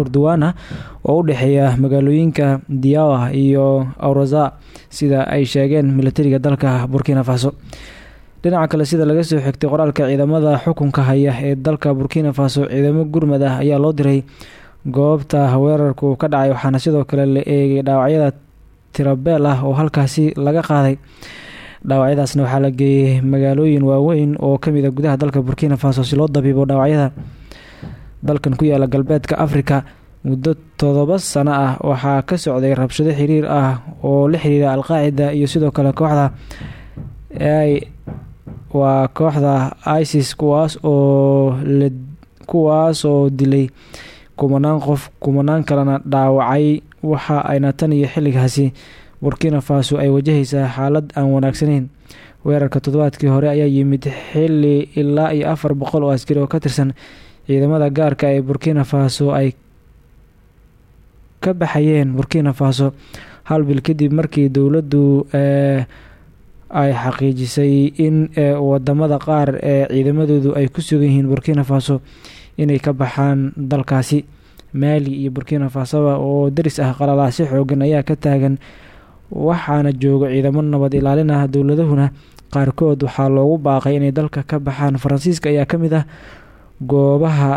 urduwana oo u dhexeeya magaalooyinka diawa iyo awraza sida ay sheegeen militariga dalka burkina faso. Dhinaca kale sida laga soo xigtay qoraalka ciidamada xukunka haya ee dalka burkina faso ciidamo gurmad ah ayaa loo diray goobta weerarku ka dhacay waxaana sidoo kale la eegay dhaawacyada tirabeel ah oo halkaasi laga qaaday dhaawacyadaasna waxaa la geeyey magaalooyin waaweyn oo ka mid a gudaha dalka burkina faso si loo dabiibo dhaawacyada dalkan ku yaalla galbeedka africa muddo todoba sano ah. Waxaa ka socday rabshado xiriir ah oo la xiriira alqaacida iyo sidoo kale kooxda waa kooxda isis kuwaas oo kuwaas oo dilay kumanaan qof kumanaan kalena dhaawacay. Waxa ayna tan iyo xilligaasi burkina faso ay wajahaysaa xaalad aan wanaagsaneyn weerarka toddobaadkii hore ayaa yimid xili ilaa iyo afar boqol oo askari oo ka tirsan ciidamada gaarka ee burkina faso ay ka baxayeen burkina faso. Hal bil kadib markii dowladdu ay xaqiijisay in waddamada qaar ee ciidamadoodu ay ku sugan yihiin burkina faso inay ka baxaan dalkaasi. Maali iyo burkina fasoba oo daris ah qalalaasi xoogan ayaa ka taagan waxaana jooga ciidamo nabad ilaalin ah dowladahuna. Qaarkood waxaa loogu baaqay inay dalka ka baxaan faransiiska ayaa ka mid ah goobaha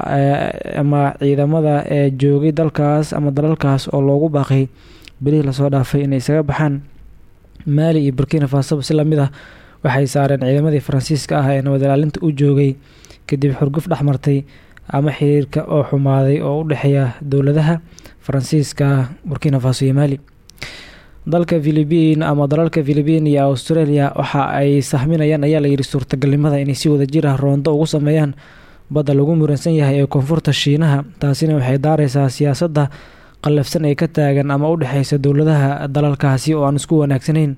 ama ciidamada ee joogay dalkaas ama dalalkaas oo loogu baaqay. Belihii la soo dhaafay inay isaga baxaan maali iyo burkina fasoba si la mid ah waxay saareen ciidamadii faransiiska ah ee nabad ilaalinta u joogay. Kadib xurguf dhexmartay ama xiriirka oo xumaaday oo u dhexeeya dowladaha faransiiska burkina faso iyo maali dalka philibiin ama dalalka philibiin iyo australia waxa ay sahminayaan ayaa layidhi suurtagalnimada inay si wada jir ah roondo ugu sameeyaan badda lagu muransan yahay ee koonfurta shiinaha. Taasina waxay daareysaa siyaasadda qallafsan ee ka taagan ama u dhexeysa dowladaha dalalkaasi oo aan isku wanaagsanayn.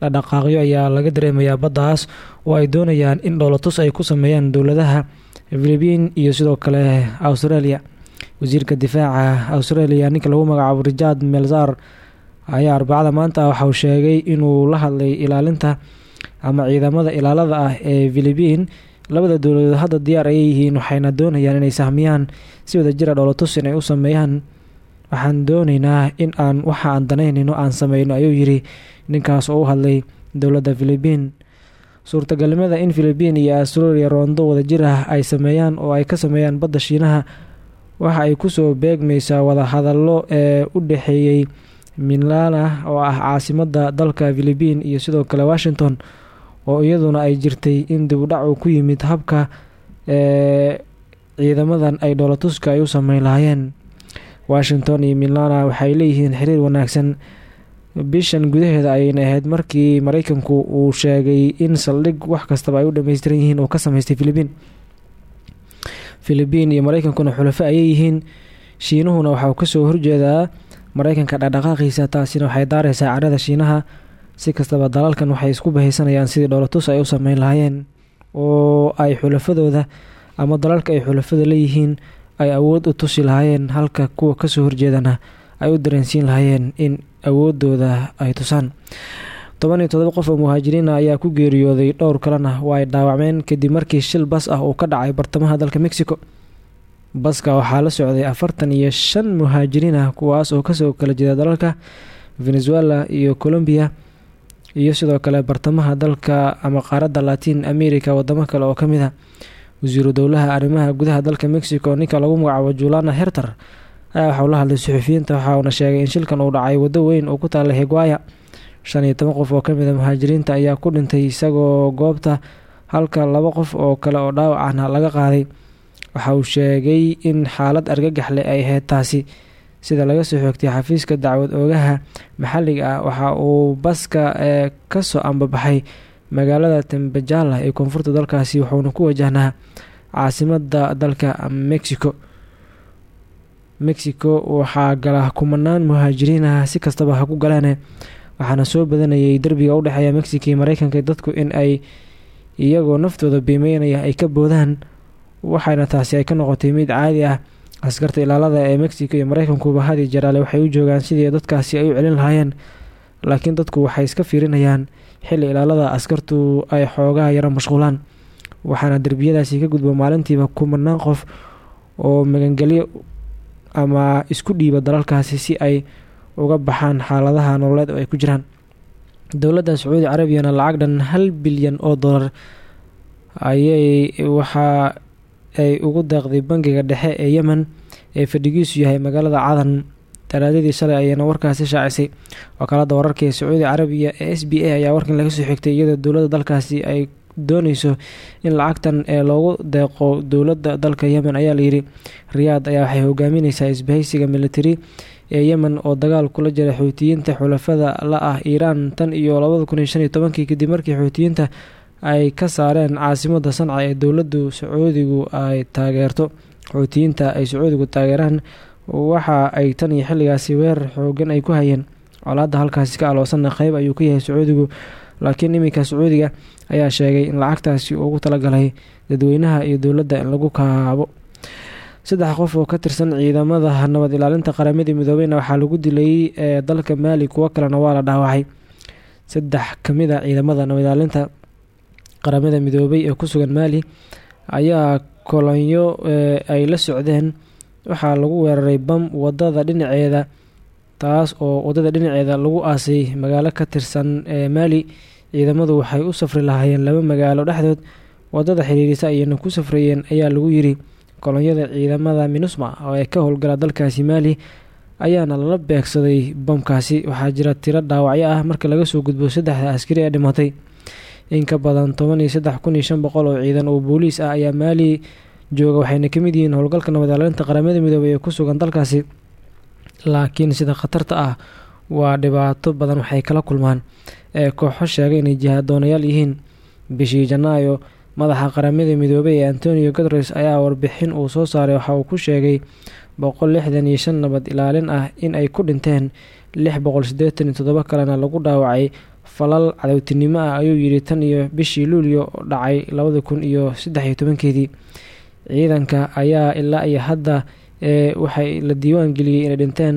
Dhaqdhaqaaqyo ayaa laga dareemayaa baddaas oo ay doonayaan in dhoolatus ay ku sameeyaan dowladaha philibiin iyo sidoo kale australia. Wasiirka difaaca australia ninka lagu magacaabo richard melzar ayaa arbacada maanta waxa uu sheegay inuu la hadlay ilaalinta ama ciidamada ilaalada ah ee philibiin labada dowladood hadda diyaar ayay yihiin waxayna doonayaan inay sahmiyaan si wada jira dhoolatus inay u sameeyaan. Waxaan dooneynaa in aan waxa aan danaynayno aan sameyno ayuu yiri ninkaas oo u hadlay dowladda philibiin suurtagalnimada in philibiin iyo australia roondo wadajir ah ay sameeyaan oo ay ka sameeyaan badda shiinaha waxa ay ku soo beegmaysaa wadahadallo ee u dhexeeyey milana oo ah caasimadda dalka philibiin iyo sidoo kale washington oo iyaduna ay jirtay in dib u dhac uu ku yimid habka ciidamadan ay dhoolatuska ay u sameyn lahaayeen. Washington iyo milana waxay leeyihiin xiriir wanaagsan. Bishan gudaheeda ayayna ahayd markii mareykanku uu sheegay in saldhig wax kastaba ay u dhameystiran yihiin oo ka sameystay philibiin philibiin iyo mareykankuna xulafo ayay yihiin. Shiinuhuna waxauu ka soo horjeedaa mareykanka dhaqdhaqaaqiisa taasina waxay daareysaa carada shiinaha. Si kastaba dalalkan waxay isku bahaysanayaan sidii dhoolatus ay u sameyn lahaayeen oo ay xulafadooda ama dalalka ay xulafada leeyihiin ay awood u tusi lahaayeen halka kuwa ka soo horjeedana ay u dareensiin lahaayeen in awoodooda ay tusaan. Toban iyo todoba qof oo muhaajiriina ayaa ku geeriyooday dhowr kalena waa ay dhaawacmeen kadib markii shil bas ah uu ka dhacay bartamaha dalka mexico baska waxaa la socday afartan iyo shan muhaajiriin ah kuwaas oo ka soo kala jeeda dalalka venezuela iyo colombia iyo sidoo kale bartamaha dalka ama qaaradda latin america wadamo kale oo ka mid a wasiiru dowlaha arrimaha gudaha dalka mexico ninka lagu magacaabo julana herter ayaa waxauu la hadlay suxufiyiinta waxa uuna sheegay in shilkan uu dhacay waddo weyn oo ku taala hegwaya shan iyo toban qof oo ka mid a muhaajiriinta ayaa ku dhintay isagoo goobta halka laba qof oo kale oo dhaawac laga qaaday waxa uu sheegay in xaalad argagax leh ay ahayd taasi. Sida laga soo xoogtay xafiiska dacwad oogaha maxalliga ah waxa uu baska ee ka soo ambabaxay magaalada tembajala ee koonfurta dalkaasi wuxuuna ku wajahnaa caasimada dalka mexico. Mexico waxaa gala kumanaan muhaajiriin ah si kastaba ha ku galeene waxaana soo badanayay derbiga u dhexeeya mexico iyo mareykanka dadku in ay iyagoo naftooda biimeynaya ay ka boodaan waxaana taasi ay ka noqotay mid caadi ah. Askarta ilaalada ee mexico iyo mareykankuba hadi jaraale waxay u joogaan sidii dadkaasi ay u celin lahaayeen laakiin dadku waxay iska fiirinayaan xilli ilaalada askartu ay xoogaha yaro mashquulaan. Waxaana derbiyadaasi ka gudba maalintiiba kumanaan qof oo magangelyo ama isku dhiiba dalalkaasi si ay uga baxaan xaaladaha nololeed oo ay ku jiraan. Dowladda sacuudi carabiyana lacag dhan hal bilyan oo dollar ayay waxa ay ugu deeqday bangiga dhexe ee yemen ee fadhigiisu yahay magaalada cadan talaadadii shalay ayayna warkaasi shaacisay. Wakaalada wararka ee sacuudi carabiya ee s b a ayaa warkan laga soo xigtay iyadoo dowladda dalkaasi ay dooneyso in lacagtan ee loogu deeqo dowladda dalka yemen ayaa layidhi riyaad ayaa waxay hogaamineysaa isbahaysiga militari ee yemen oo dagaal kula jira xuutiyiinta xulafada la ah iiraan tan iyo labada kun kadib markii xuutiyiinta ay ka saareen caasimada sanca ee dowladdu sacuudigu ay taageerto. Xuutiyiinta ay sacuudigu taageeraan waxa ay tan iyo xilligaasi weerar xoogan ay ku hayeen. Colaadda halkaasi ka aloosanna qeyb ayuu ka yahay sacuudigu laakiin iminka sacuudiga ayaa sheegay in lacagtaasi ugu talagalay dadweynaha iyo dowladda in lagu kaabo. Saddex qof oo ka tirsan ciidamada nabad ilaalinta qaramada midoobeyna waxaa lagu dilay ee dalka maali kuwo kalena waa la dhaawacay. Saddex ka mid a ciidamada nabad ilaalinta qaramada midoobay ee ku sugan maali ayaa kolonyo ay la socdeen. Waxaa lagu weeraray bam waddada dhinaceeda taas oo waddada dhinaceeda lagu aasay magaalo ka tirsan ee maali ciidamadu waxay u safri lahaayeen laba magaalo dhexdood. Wadada xiriirisa ayayna ku safrayeen ayaa lagu yiri kolonyada ciidamada minusma oo ee ka howlgala dalkaasi maali ayaana lala beegsaday bamkaasi. Waxaa jira tiro dhaawacyo ah marka laga soo gudbo saddexda askari ee dhimatay in ka badan toban iyo saddex kun iyo shan boqol oo ciidan oo booliis ah ayaa maali jooga waxayna ka mid yihiin howlgalka nabad ilaalinta qaramada midoobey ee ku sugan dalkaasi. Laakiin sida khatarta ah waa dhibaato badan waxay kala kulmaan ee kooxo sheegay inay jihadoonayaal yihiin. Bishii janaayo madaxa qaramada midoobey ee antonio guteres ayaa warbixin uu soo saaray waxa uu ku sheegay boqol lixdan iyo shan nabad ilaalin ah in ay ku dhinteen lix boqol sideetan iyo toddoba kalena lagu dhaawacay falal cadowtinimo ah ayuu yidhi tan iyo bishii luulyo dhacay labada kun iyo saddex tobankeedii. Ciidanka ayaa ilaa iyo hadda waxay la diiwaan geliyey inay dhinteen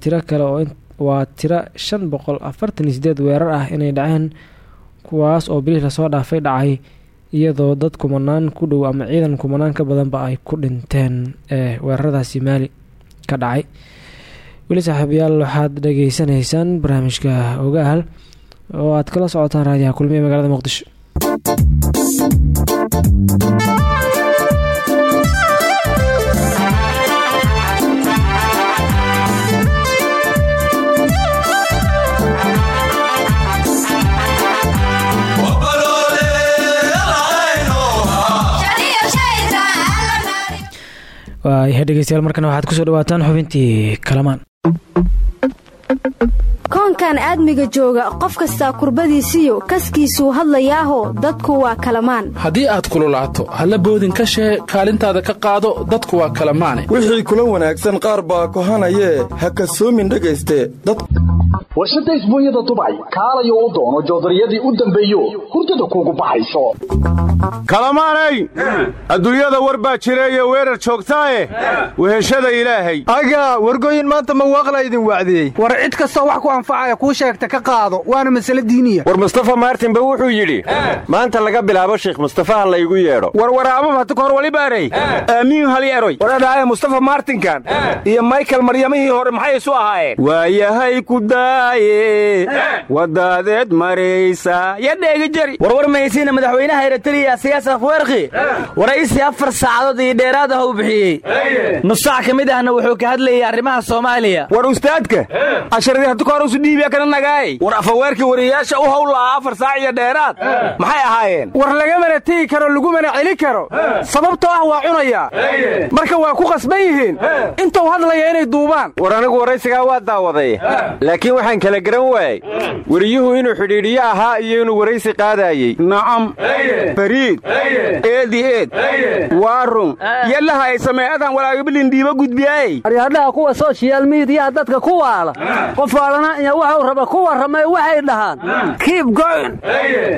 tiro kale oo waa tiro shan boqol afartan iyo sideed weerar ah inay dhaceen kuwaas oo bilihii la soo dhaafay dhacay iyadoo dad kumanaan ku dhow ama ciidan kumanaan ka badanba ay ku dhinteen ee weeraradaasi maali ka dhacay. Weli saaxiibayaal waxaad dhageysanaysaan barnaamijka ogaal oo aad kala socotaan raadiyaha kulmiye magaalada muqdisho. Waayahay dhegeystayaal markana waxaad ku soo dhawaataan xubintii kalamaan koonkan aadmiga jooga qof kastaa kurbadiisiyo kaskiisuu hadlayaaho dadku waa kalamaan. Haddii aad kululaato halla boodin ka shee kaalintaada ka qaado dadku waa kalamaane. Wixii kula wanaagsan qaar baa kohanayee ha kasoomin dhegayste dad warshadda isbuunyada dubay kaalayo u doono joodariyadii u dambeeyo hurdada kuugu baxayso kalamaanay adduunyada war baa jireeye weerar joogtaae weheshada ilaahay. Aga wargooyin maanta ma waaqla idin wacdiyey. War cid kastoo wax ku anfacaya kuu sheegta ka qaado waana masale diiniya. War mustafa maartinba wuxuu yidhi maanta laga bilaabo sheekh mustafa ha laygu yeedho. Warwaraabab hata kahor wali baaray aamiin hali eroy waradhaaye mustafa maartinkan iyo michael maryamihii hore maxay isu ahaayeen? Waayahay ku daaye wadaadeed maraysa. Yadheegi jari. Warwar mahaysiina madaxweynaha eritariya siyaas afwerki. Waraysi afar saacadood iyo dheeraad ah uu bixiyey. Nus saac ka mid ahna wuxuu ka hadlayay arrimaha soomaaliya. War ustaadka casharadii hatu kahor usu dhiibiya kana nagaay. War afaweerkii wariyaasha u howlaa afar saac iyo dheeraad. Maxay ahaayeen? War lagamana tegi karo lagumana celi karo. Sababtoo ah waa cunayaa marka waa ku qasban yihiin. Intuu hadlaya inay duubaan. War anigu waraysigaa waa daawaday laakiin waxaan kala garan waayey. Weriyuhu inuu xidhiidhiyo ahaa iyo inuu waraysi qaadaayey nacam fariid eedi eed waarun yallaha ay sameeadan walaagabilin dhiiba gudbiyaay. Aryadhaha kuwa soshiyal miidiyaha dadka ku waala. Qof waalana iyo waxuu raba ku warramay waxay dhahaan. Kiib goyn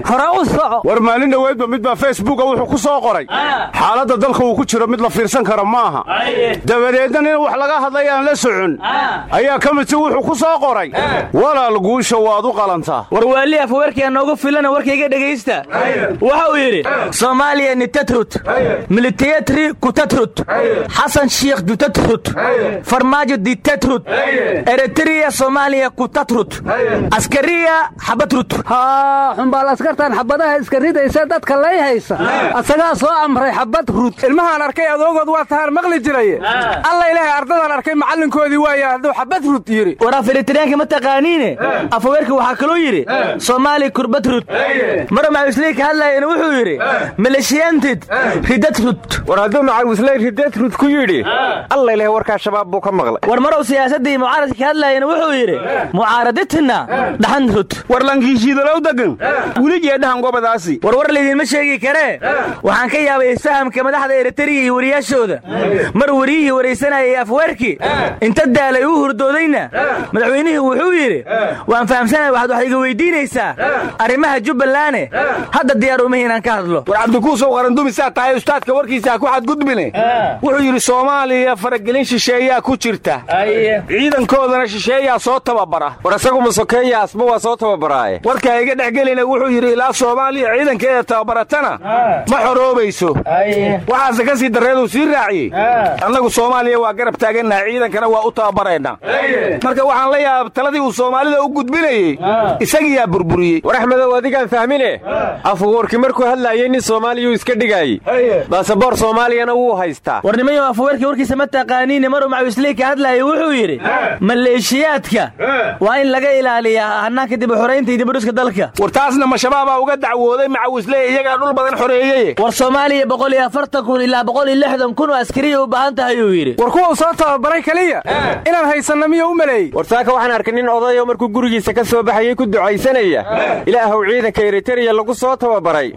hore u soco. War maalin dhoweydba midbaa facebooka wuxuu ku soo qoray. Xaaladda dalka uu ku jiro mid la fiirsan karo maaha. Dabadeedna nin wax laga hadlay aan la socon. Ayaa ka midsi wuxuu ku soo qoray walaal guusha waad u qalantaa. War waali afweerkiia noogu filana warkayga dhegaysta waxa uu yidhi soomaaliya nitatrut militiyatri kutatrut xasan shiikh dutatrut farmaajo ditatrut eritariya soomaaliya kutatrut askariya xabatrut. Haa xumbaal askartan xabadaha iska ridaysa dadka lay haysa asagaa soo amray xabad rud ilmahaan arkay adoogood waa tahaan maqli jiraye alla ilaahay ardadaan arkay macallinkoodii waaya hadduu xabad rud yidhi taqaaniine afweerka waxaa kaloo yidhi soomaali kurbatrud mara macawisley ka hadlaayana wuxuu yidhi maleshiyaantid ridatrud war hadduu macawisley ku yidhi alla ilahay warkaa shabaab buu ka maqlay. War marow siyaasaddii mucaaradka ka wuxuu yidhi mucaaradatina dhaxanrud war lankiishiidalow degan weligee dhahan gobadaasi war war laydinma sheegi karee waxaan ka yaabay isfahamka madaxda eritariya iyo wariyaashooda. Mar wariyihii waraysanayay afweerki inta daalay uu hurdoodayna madaxweynihii wuxuu yidhi waan fahamsanaya waxaad wax iga weydiinaysaa. Arrimaha jubbalane hadda diyaar uma inaan ka hadlo. War cabdikuusow qarandumisaa tahay ustaadka warkiisa ha ku xadgudbine. Wuxuu yidhi soomaaliya faragelin shisheeyaa ku jirta. Ciidankoodana shisheeyaa soo tababara. War isagu masokeeya asba waa soo tababaraaye. Warkaa iga dhexgelina wuxuu yidhi ilaa soomaaliya ciidankeeda tababaratana ma xoroobayso. Waxaase ka sii darreeduu sii raaciyey annagu soomaaliya waa garab taagannaha ciidankana waa u tababaraynaa marka waxaan la yaaba taladii uu soomaalida u gudbinayey isagiyaa burburiyey. War axmedow adigaan fahmine? Afuwarki markuu hadlaayey nin soomaaliyuu iska dhigaayey baasaboor soomaaliyana wuu haystaa war nimayo afweerkii warkiisa ma taqaaniine maruu macawisley ka wuxuu yidhi maleeshiyaadka waa in laga ilaaliyaa hannaanka dib u xoraynta iyo dibudhiska dalka. War taasna ma shabaabaa uga dacwooday macawisley iyagaa dhul badan xoreeyey. War soomaaliya ilaa boqol iyo lixdan kun oo askariya u baahan tahay uu yidhi. War kuwau soo tababaray keliya inaan haysanna miyuu u maleeyey? War saaka waxaan arkay nin odayo markuu gurigiisa ka soo baxayey ku ducaysanaya. Ilaahow ciidanka eritariya lagu soo tababaray.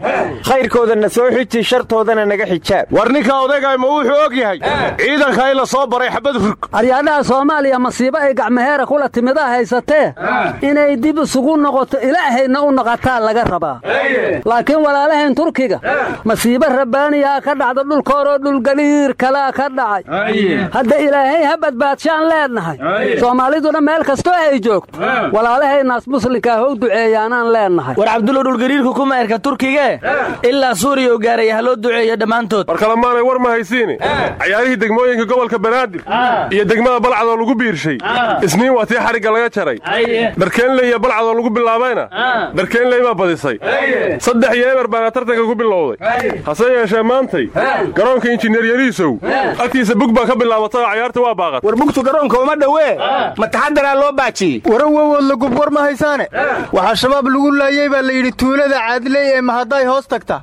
Khayrkoodana soo xiji shartoodana naga xijaab. War ninka odayga ma wuxuu og yahay? Ciidanka in la soo baray xabad rug. Aryaadhaha soomaaliya masiibo ay gacmaheera kula timidaa haysatee? Inay dib isugu noqoto ilaahayna u noqotaa laga rabaa. Laakiin walaalahayn turkiga masiibo rabbaaniyaa ka dhacda dhulkooroo dhulgaliir kalaa ka dhacay. Hadda ilaahay ha badbaadshaan leennahay soomaaliduna meel kastoo ay joogto walaalahaynaas muslimkaa how duceeyaanaan leennahay war cabdulla dhulgariirku kuma erka turkige ilaa suuriya u gaaraya ha loo duceeyo dhammaantood. War kalemaanay war ma haysiine cayaarihii degmooyinka gobolka banaadir. Iyo degmada balcad oo lagu biirshay. Isniin waa tii xarigga laga jaray. Dharkeenley iyo balcad oo lagu bilaabayna. Dharkeenley baa badisay. Saddex iyo eber baana tartanka ku bilowday hase yeeshee maantay. Garoonka injineer yariisow. Agtiisa bug baa ka bilaabatay oo cayaarta waa baaqat war bugtu garoonka uma dhowee. Ma taxadaraa loo baajiyey warawowood lagub war ma haysaane waxaa shabaab lagu laayey baa layidhi tuulada caadiley ee mahadday hoos tagta?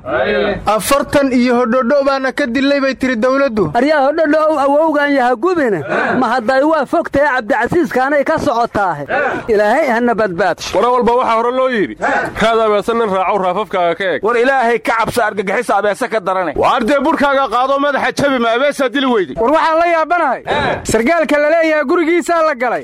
Afartan iyo hodhodho baana ka dillay bay tiri dawladdu. Aryaa hodhodho awowgan yaha gubine mahadday waa fogtae cabdicasiiskaanay ka socotaahe ilaahay hana badbaadsho wara walba waxaa hore loo yidhi raad abeesan nin raacow raafafkaaga ka eeg. War ilaahay ka cabso argagixisa abeese ka darane. Waardee burkaaga qaado madaxa jabi ma abeesaa dili weyday war waxaan la yaabanahay. Sargaalka la leeyahay gurigiisaa la galay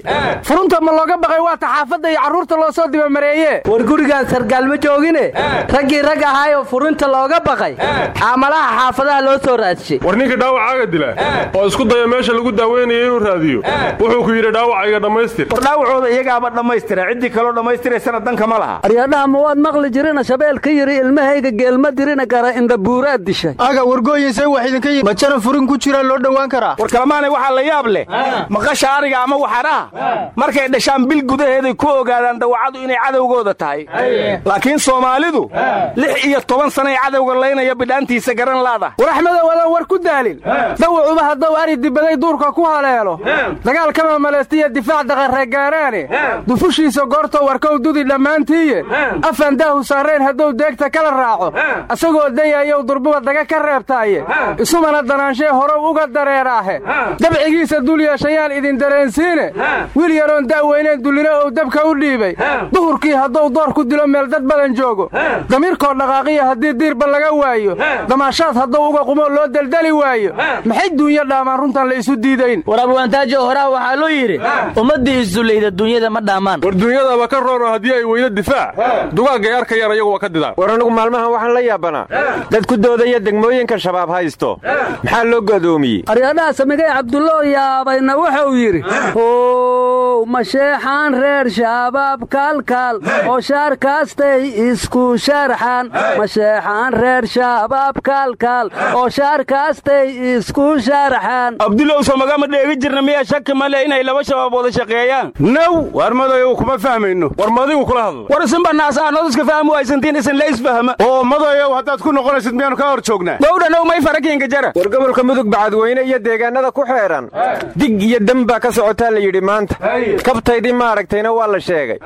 looga baqay waa taxaafadda iyo carruurta loo soo dibamareeye war gurigaan sargaal ma joogine? Raggii rag ahaayoo furunta looga baqay. Caamalaha xaafadaha loo soo raadshay war ninka dhaawacaaga dila oo isku daya meesha lagu daaweynayo inuu raadiyo wuxuu ku yidhi dhaawacayga dhammaystir. War dhaawacooda iyagaaba dhammaystira ciddii kaloo dhammaystiraysana danka ma laha. Aryadhaha ma waad maqli jirina shabeel ka yidhi ilmahayga geelma dirina gara indhabuuraad dishay. Aga wargooyinsay wax idinka yii majana furin ku jiraa loo dhowaan karaa. War kalamaanay waxaa la yaab leh. Maqasha ariga ama waxaraha markay dhashaan bil gudaheeday ku ogaadaan dawacadu inay cadowgooda tahay. Laakiin soomaalidu lix iyo toban sanay cadowga laynaya bidhaantiisa garan laada. War axmedow adoo war ku daalin. Dawacuba hadduu ari dibaday duurka ku haleelo. Dagaal kama malaystiya difaac daqarreegaaraane dufushiisa goortoo warkow dudi dhammaantiiye afan daahu saareen hadduu deegta kala raaco. Asagoo dayayow durbuba daga ka reebtaaye. Isumana danaanshay horow uga dareeraahe. Dabcigiisa dul yeeshayaan idin dareensiine. Wiil yaroon da'weyneen dullina ou dabka u dhiibay. Duhurkii hadduu door ku dilo meel dad badan joogo. Damiirkoo dhaqaaqiya haddii diirba laga waayo. Damaashaad hadduu uga qumo loo deldeli waayo. Maxay duunya dhaamaan? Runtan la isu diidayn. War abwaantaajo horaha waxaa loo yidhi ummaddii isdullayda duunyada ma dhaamaan. War duunyadaaba ka roonoo haddii ay weydo difaac dugaagay arkayaan iyagu waa ka didaan. War anugu maalmahan waxaan la yaabanaa. Dad ku doodaya degmooyinka shabaab haysto. Maxaa loo godoomiyey aryadhaha samigay cabdulloo yaabayna wuxuu yidhi ow masheexaan reer shabaab kaalkaal oo shaarkaastay isku sharxan masheexaan reer shabaab kaalkaal oo shaarkaastay isku sharxan abdulow somagama dheegi jirna? Miyaa shaki male inay laba shabaab wada shaqeeyaan? Naw waar madoyow kuma fahmayno. War madigu kula hadla war isinbanaas aanod iska fahmu haysantiin isin la isfahma. Oo madoyow haddaad ku noqonaysid miyaanu ka hor joognaa. Gowdhanow may farakiinka jara. War gobolka mudug bacadweyne iyo deegaannada ku xeedhan dig iyo dem baa ka socotaa la yidhi maanta kabtaydii maaragtayna waa la sheegay.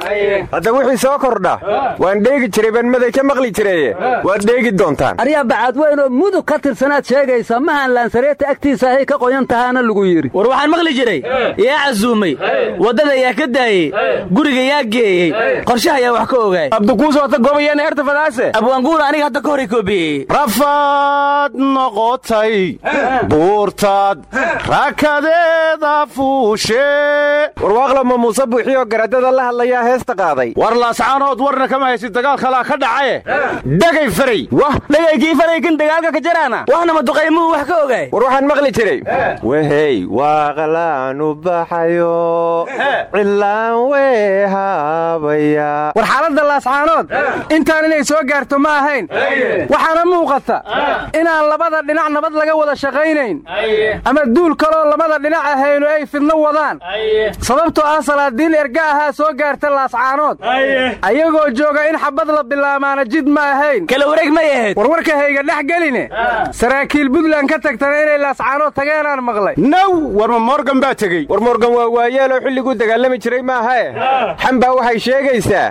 Hadda wixii soo kordha waan dheegi jiray baan maday ka maqli jireye waad dheegi doontaan. Aryaa bacadweynoo mudug ka tirsanaad sheegaysa mahan laansareeta agtiisa ahay ka qoyan tahaana lagu yidhi. War waxaan maqli jiray. Yaa casuumay. Waddada yaa ka daayey guriga yaa geeyey qorshaha yaa wax ka ogaay. Abdikuusota gobayeen ertafadaase abwaanguura aniga hadda ka hor koobiyey. Rafaad noqotay buurtaad rakadeeda fuushe muuse buuxiyoo garadada la hadlayaa heesta qaaday. War laascaanood warna kama haysid dagaal kalaa ka dhacaye. Degay faray. Wah dhegaykii faraykan dagaalka ka jaraana. Waxna ma duqaymuhu wax ka ogaay. War waxaan maqli jiray. Wehey waaqlaanu baxayo. Cilaan weehaabaya war xaaladda laascaanood intaan inay soo gaarto ma ahayn. Waxaana muuqata inaan labada dhinac nabad laga wada shaqaynayn. Ama duul kaloo labada dhinac ahaynu ay fidno wadaan. Sababtoo ah salaadiin erga ahaa soo gaarta laascaanood ayagoo jooga in xabad la bilaamaana jid ma ahayn. Kala wareeg may ahayd warwarka hayga dhex geline. Saraakiil buntland ka tagtana inay laascaanood tageenaan maqlay. Naw warma morgan baa tegey. War morgan waa waayeeloo xilliguu dagaalami jiray maahae xambaa waxay sheegaysaa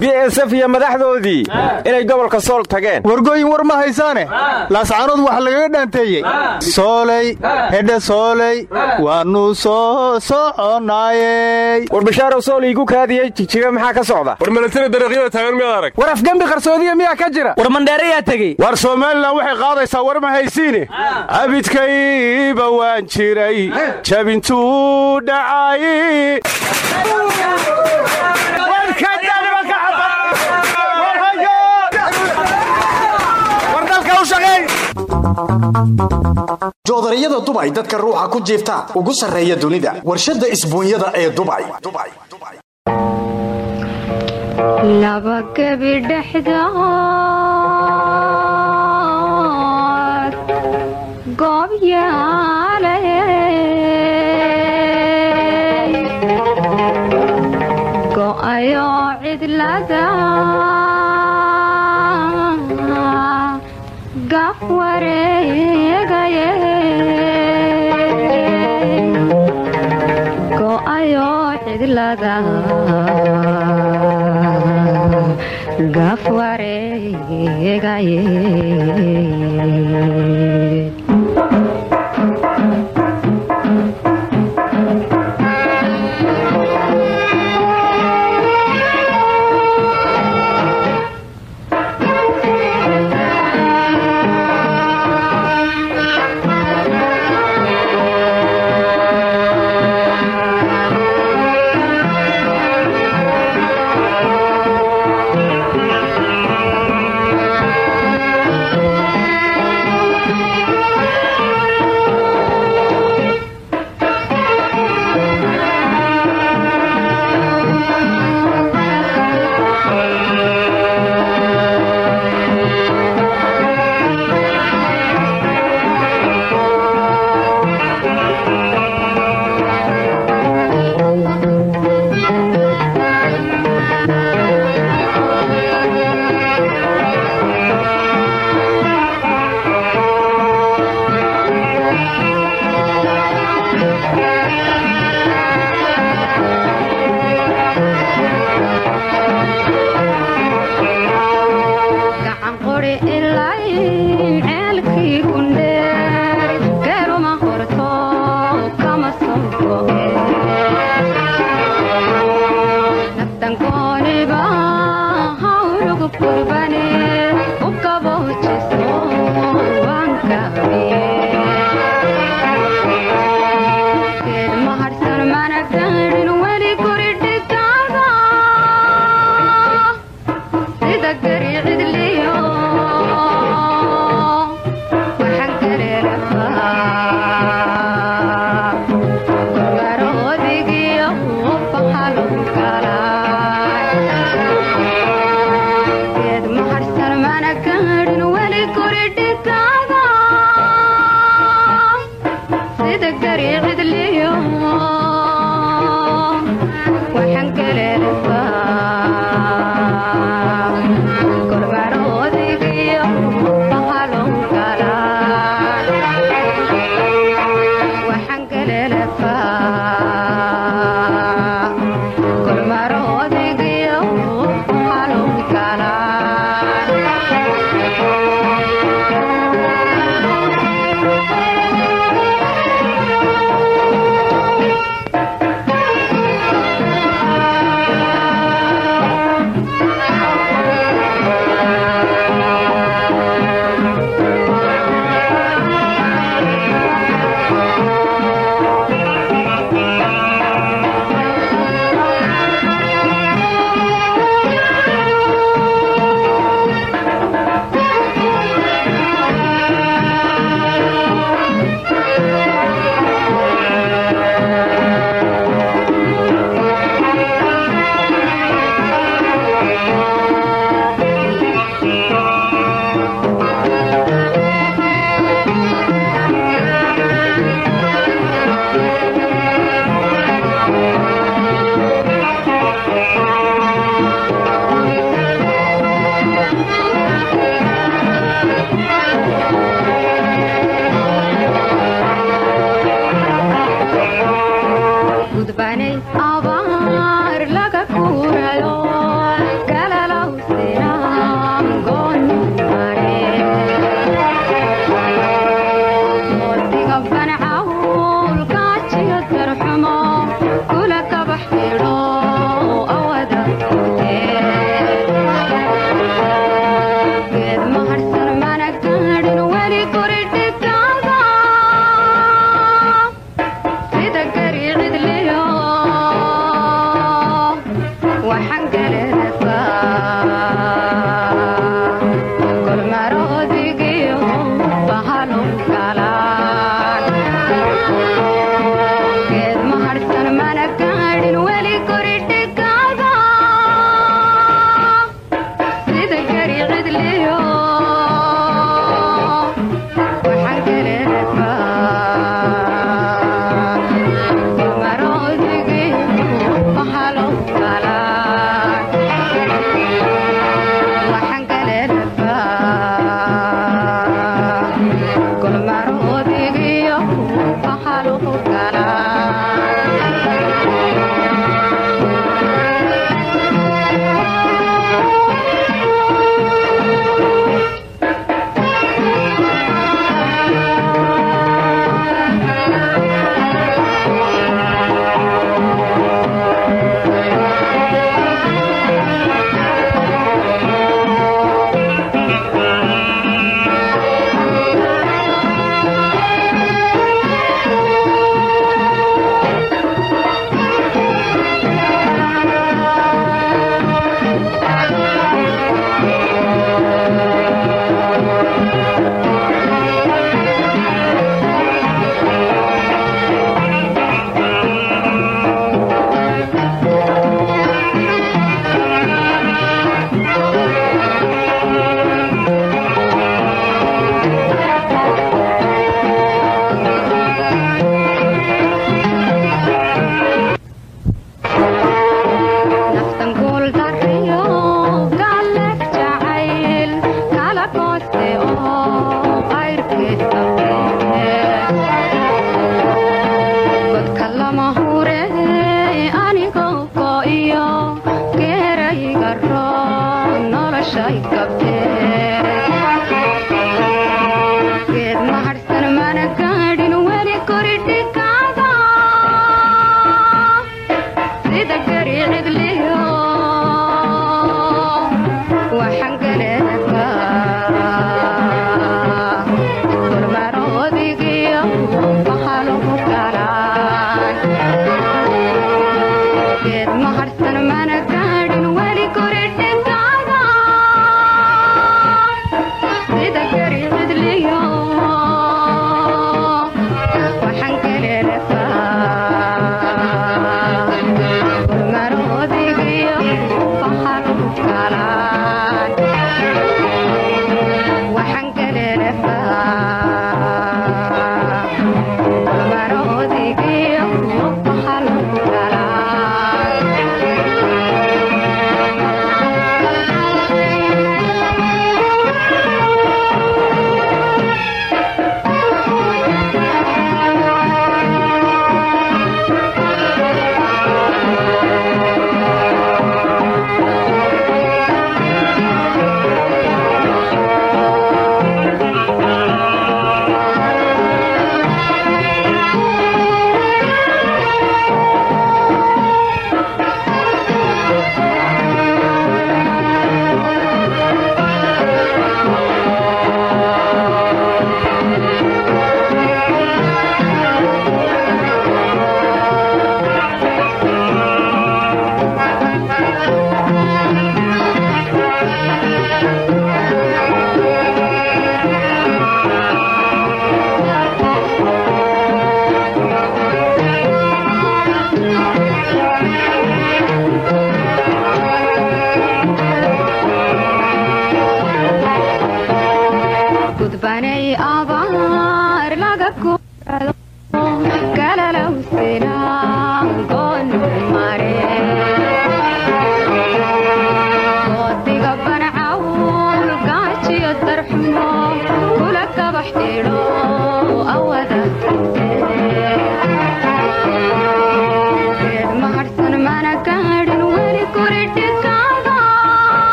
b s f iyo madaxdoodii inay gobolka sool tageen. Wargooyin war ma haysaane. Laascaanood waxa lagaga dhaanteeyey. Sooley hedhe sooley waannu soo soconaayey war bashaarow sool iigu kaadiyey jigjiga maxaa ka socda? War milatari dariiqyada taagan miyaad arag? War afgembi qarsoodiya miyaa ka jira? War mandheere yaa tegey. War somalilan waxay qaadaysaa war ma haysiine abidkayba waan jiray jabintuu dhacay joodariyada dubay dadka ruuxa ku jiifta ugu sarreeya dunida. Warshadda isbuunyada ee dubay laba gebi dhexdood goob yaale go'ayo cidlada gaf wareegaye go'ayo cidlada gaf wareegaye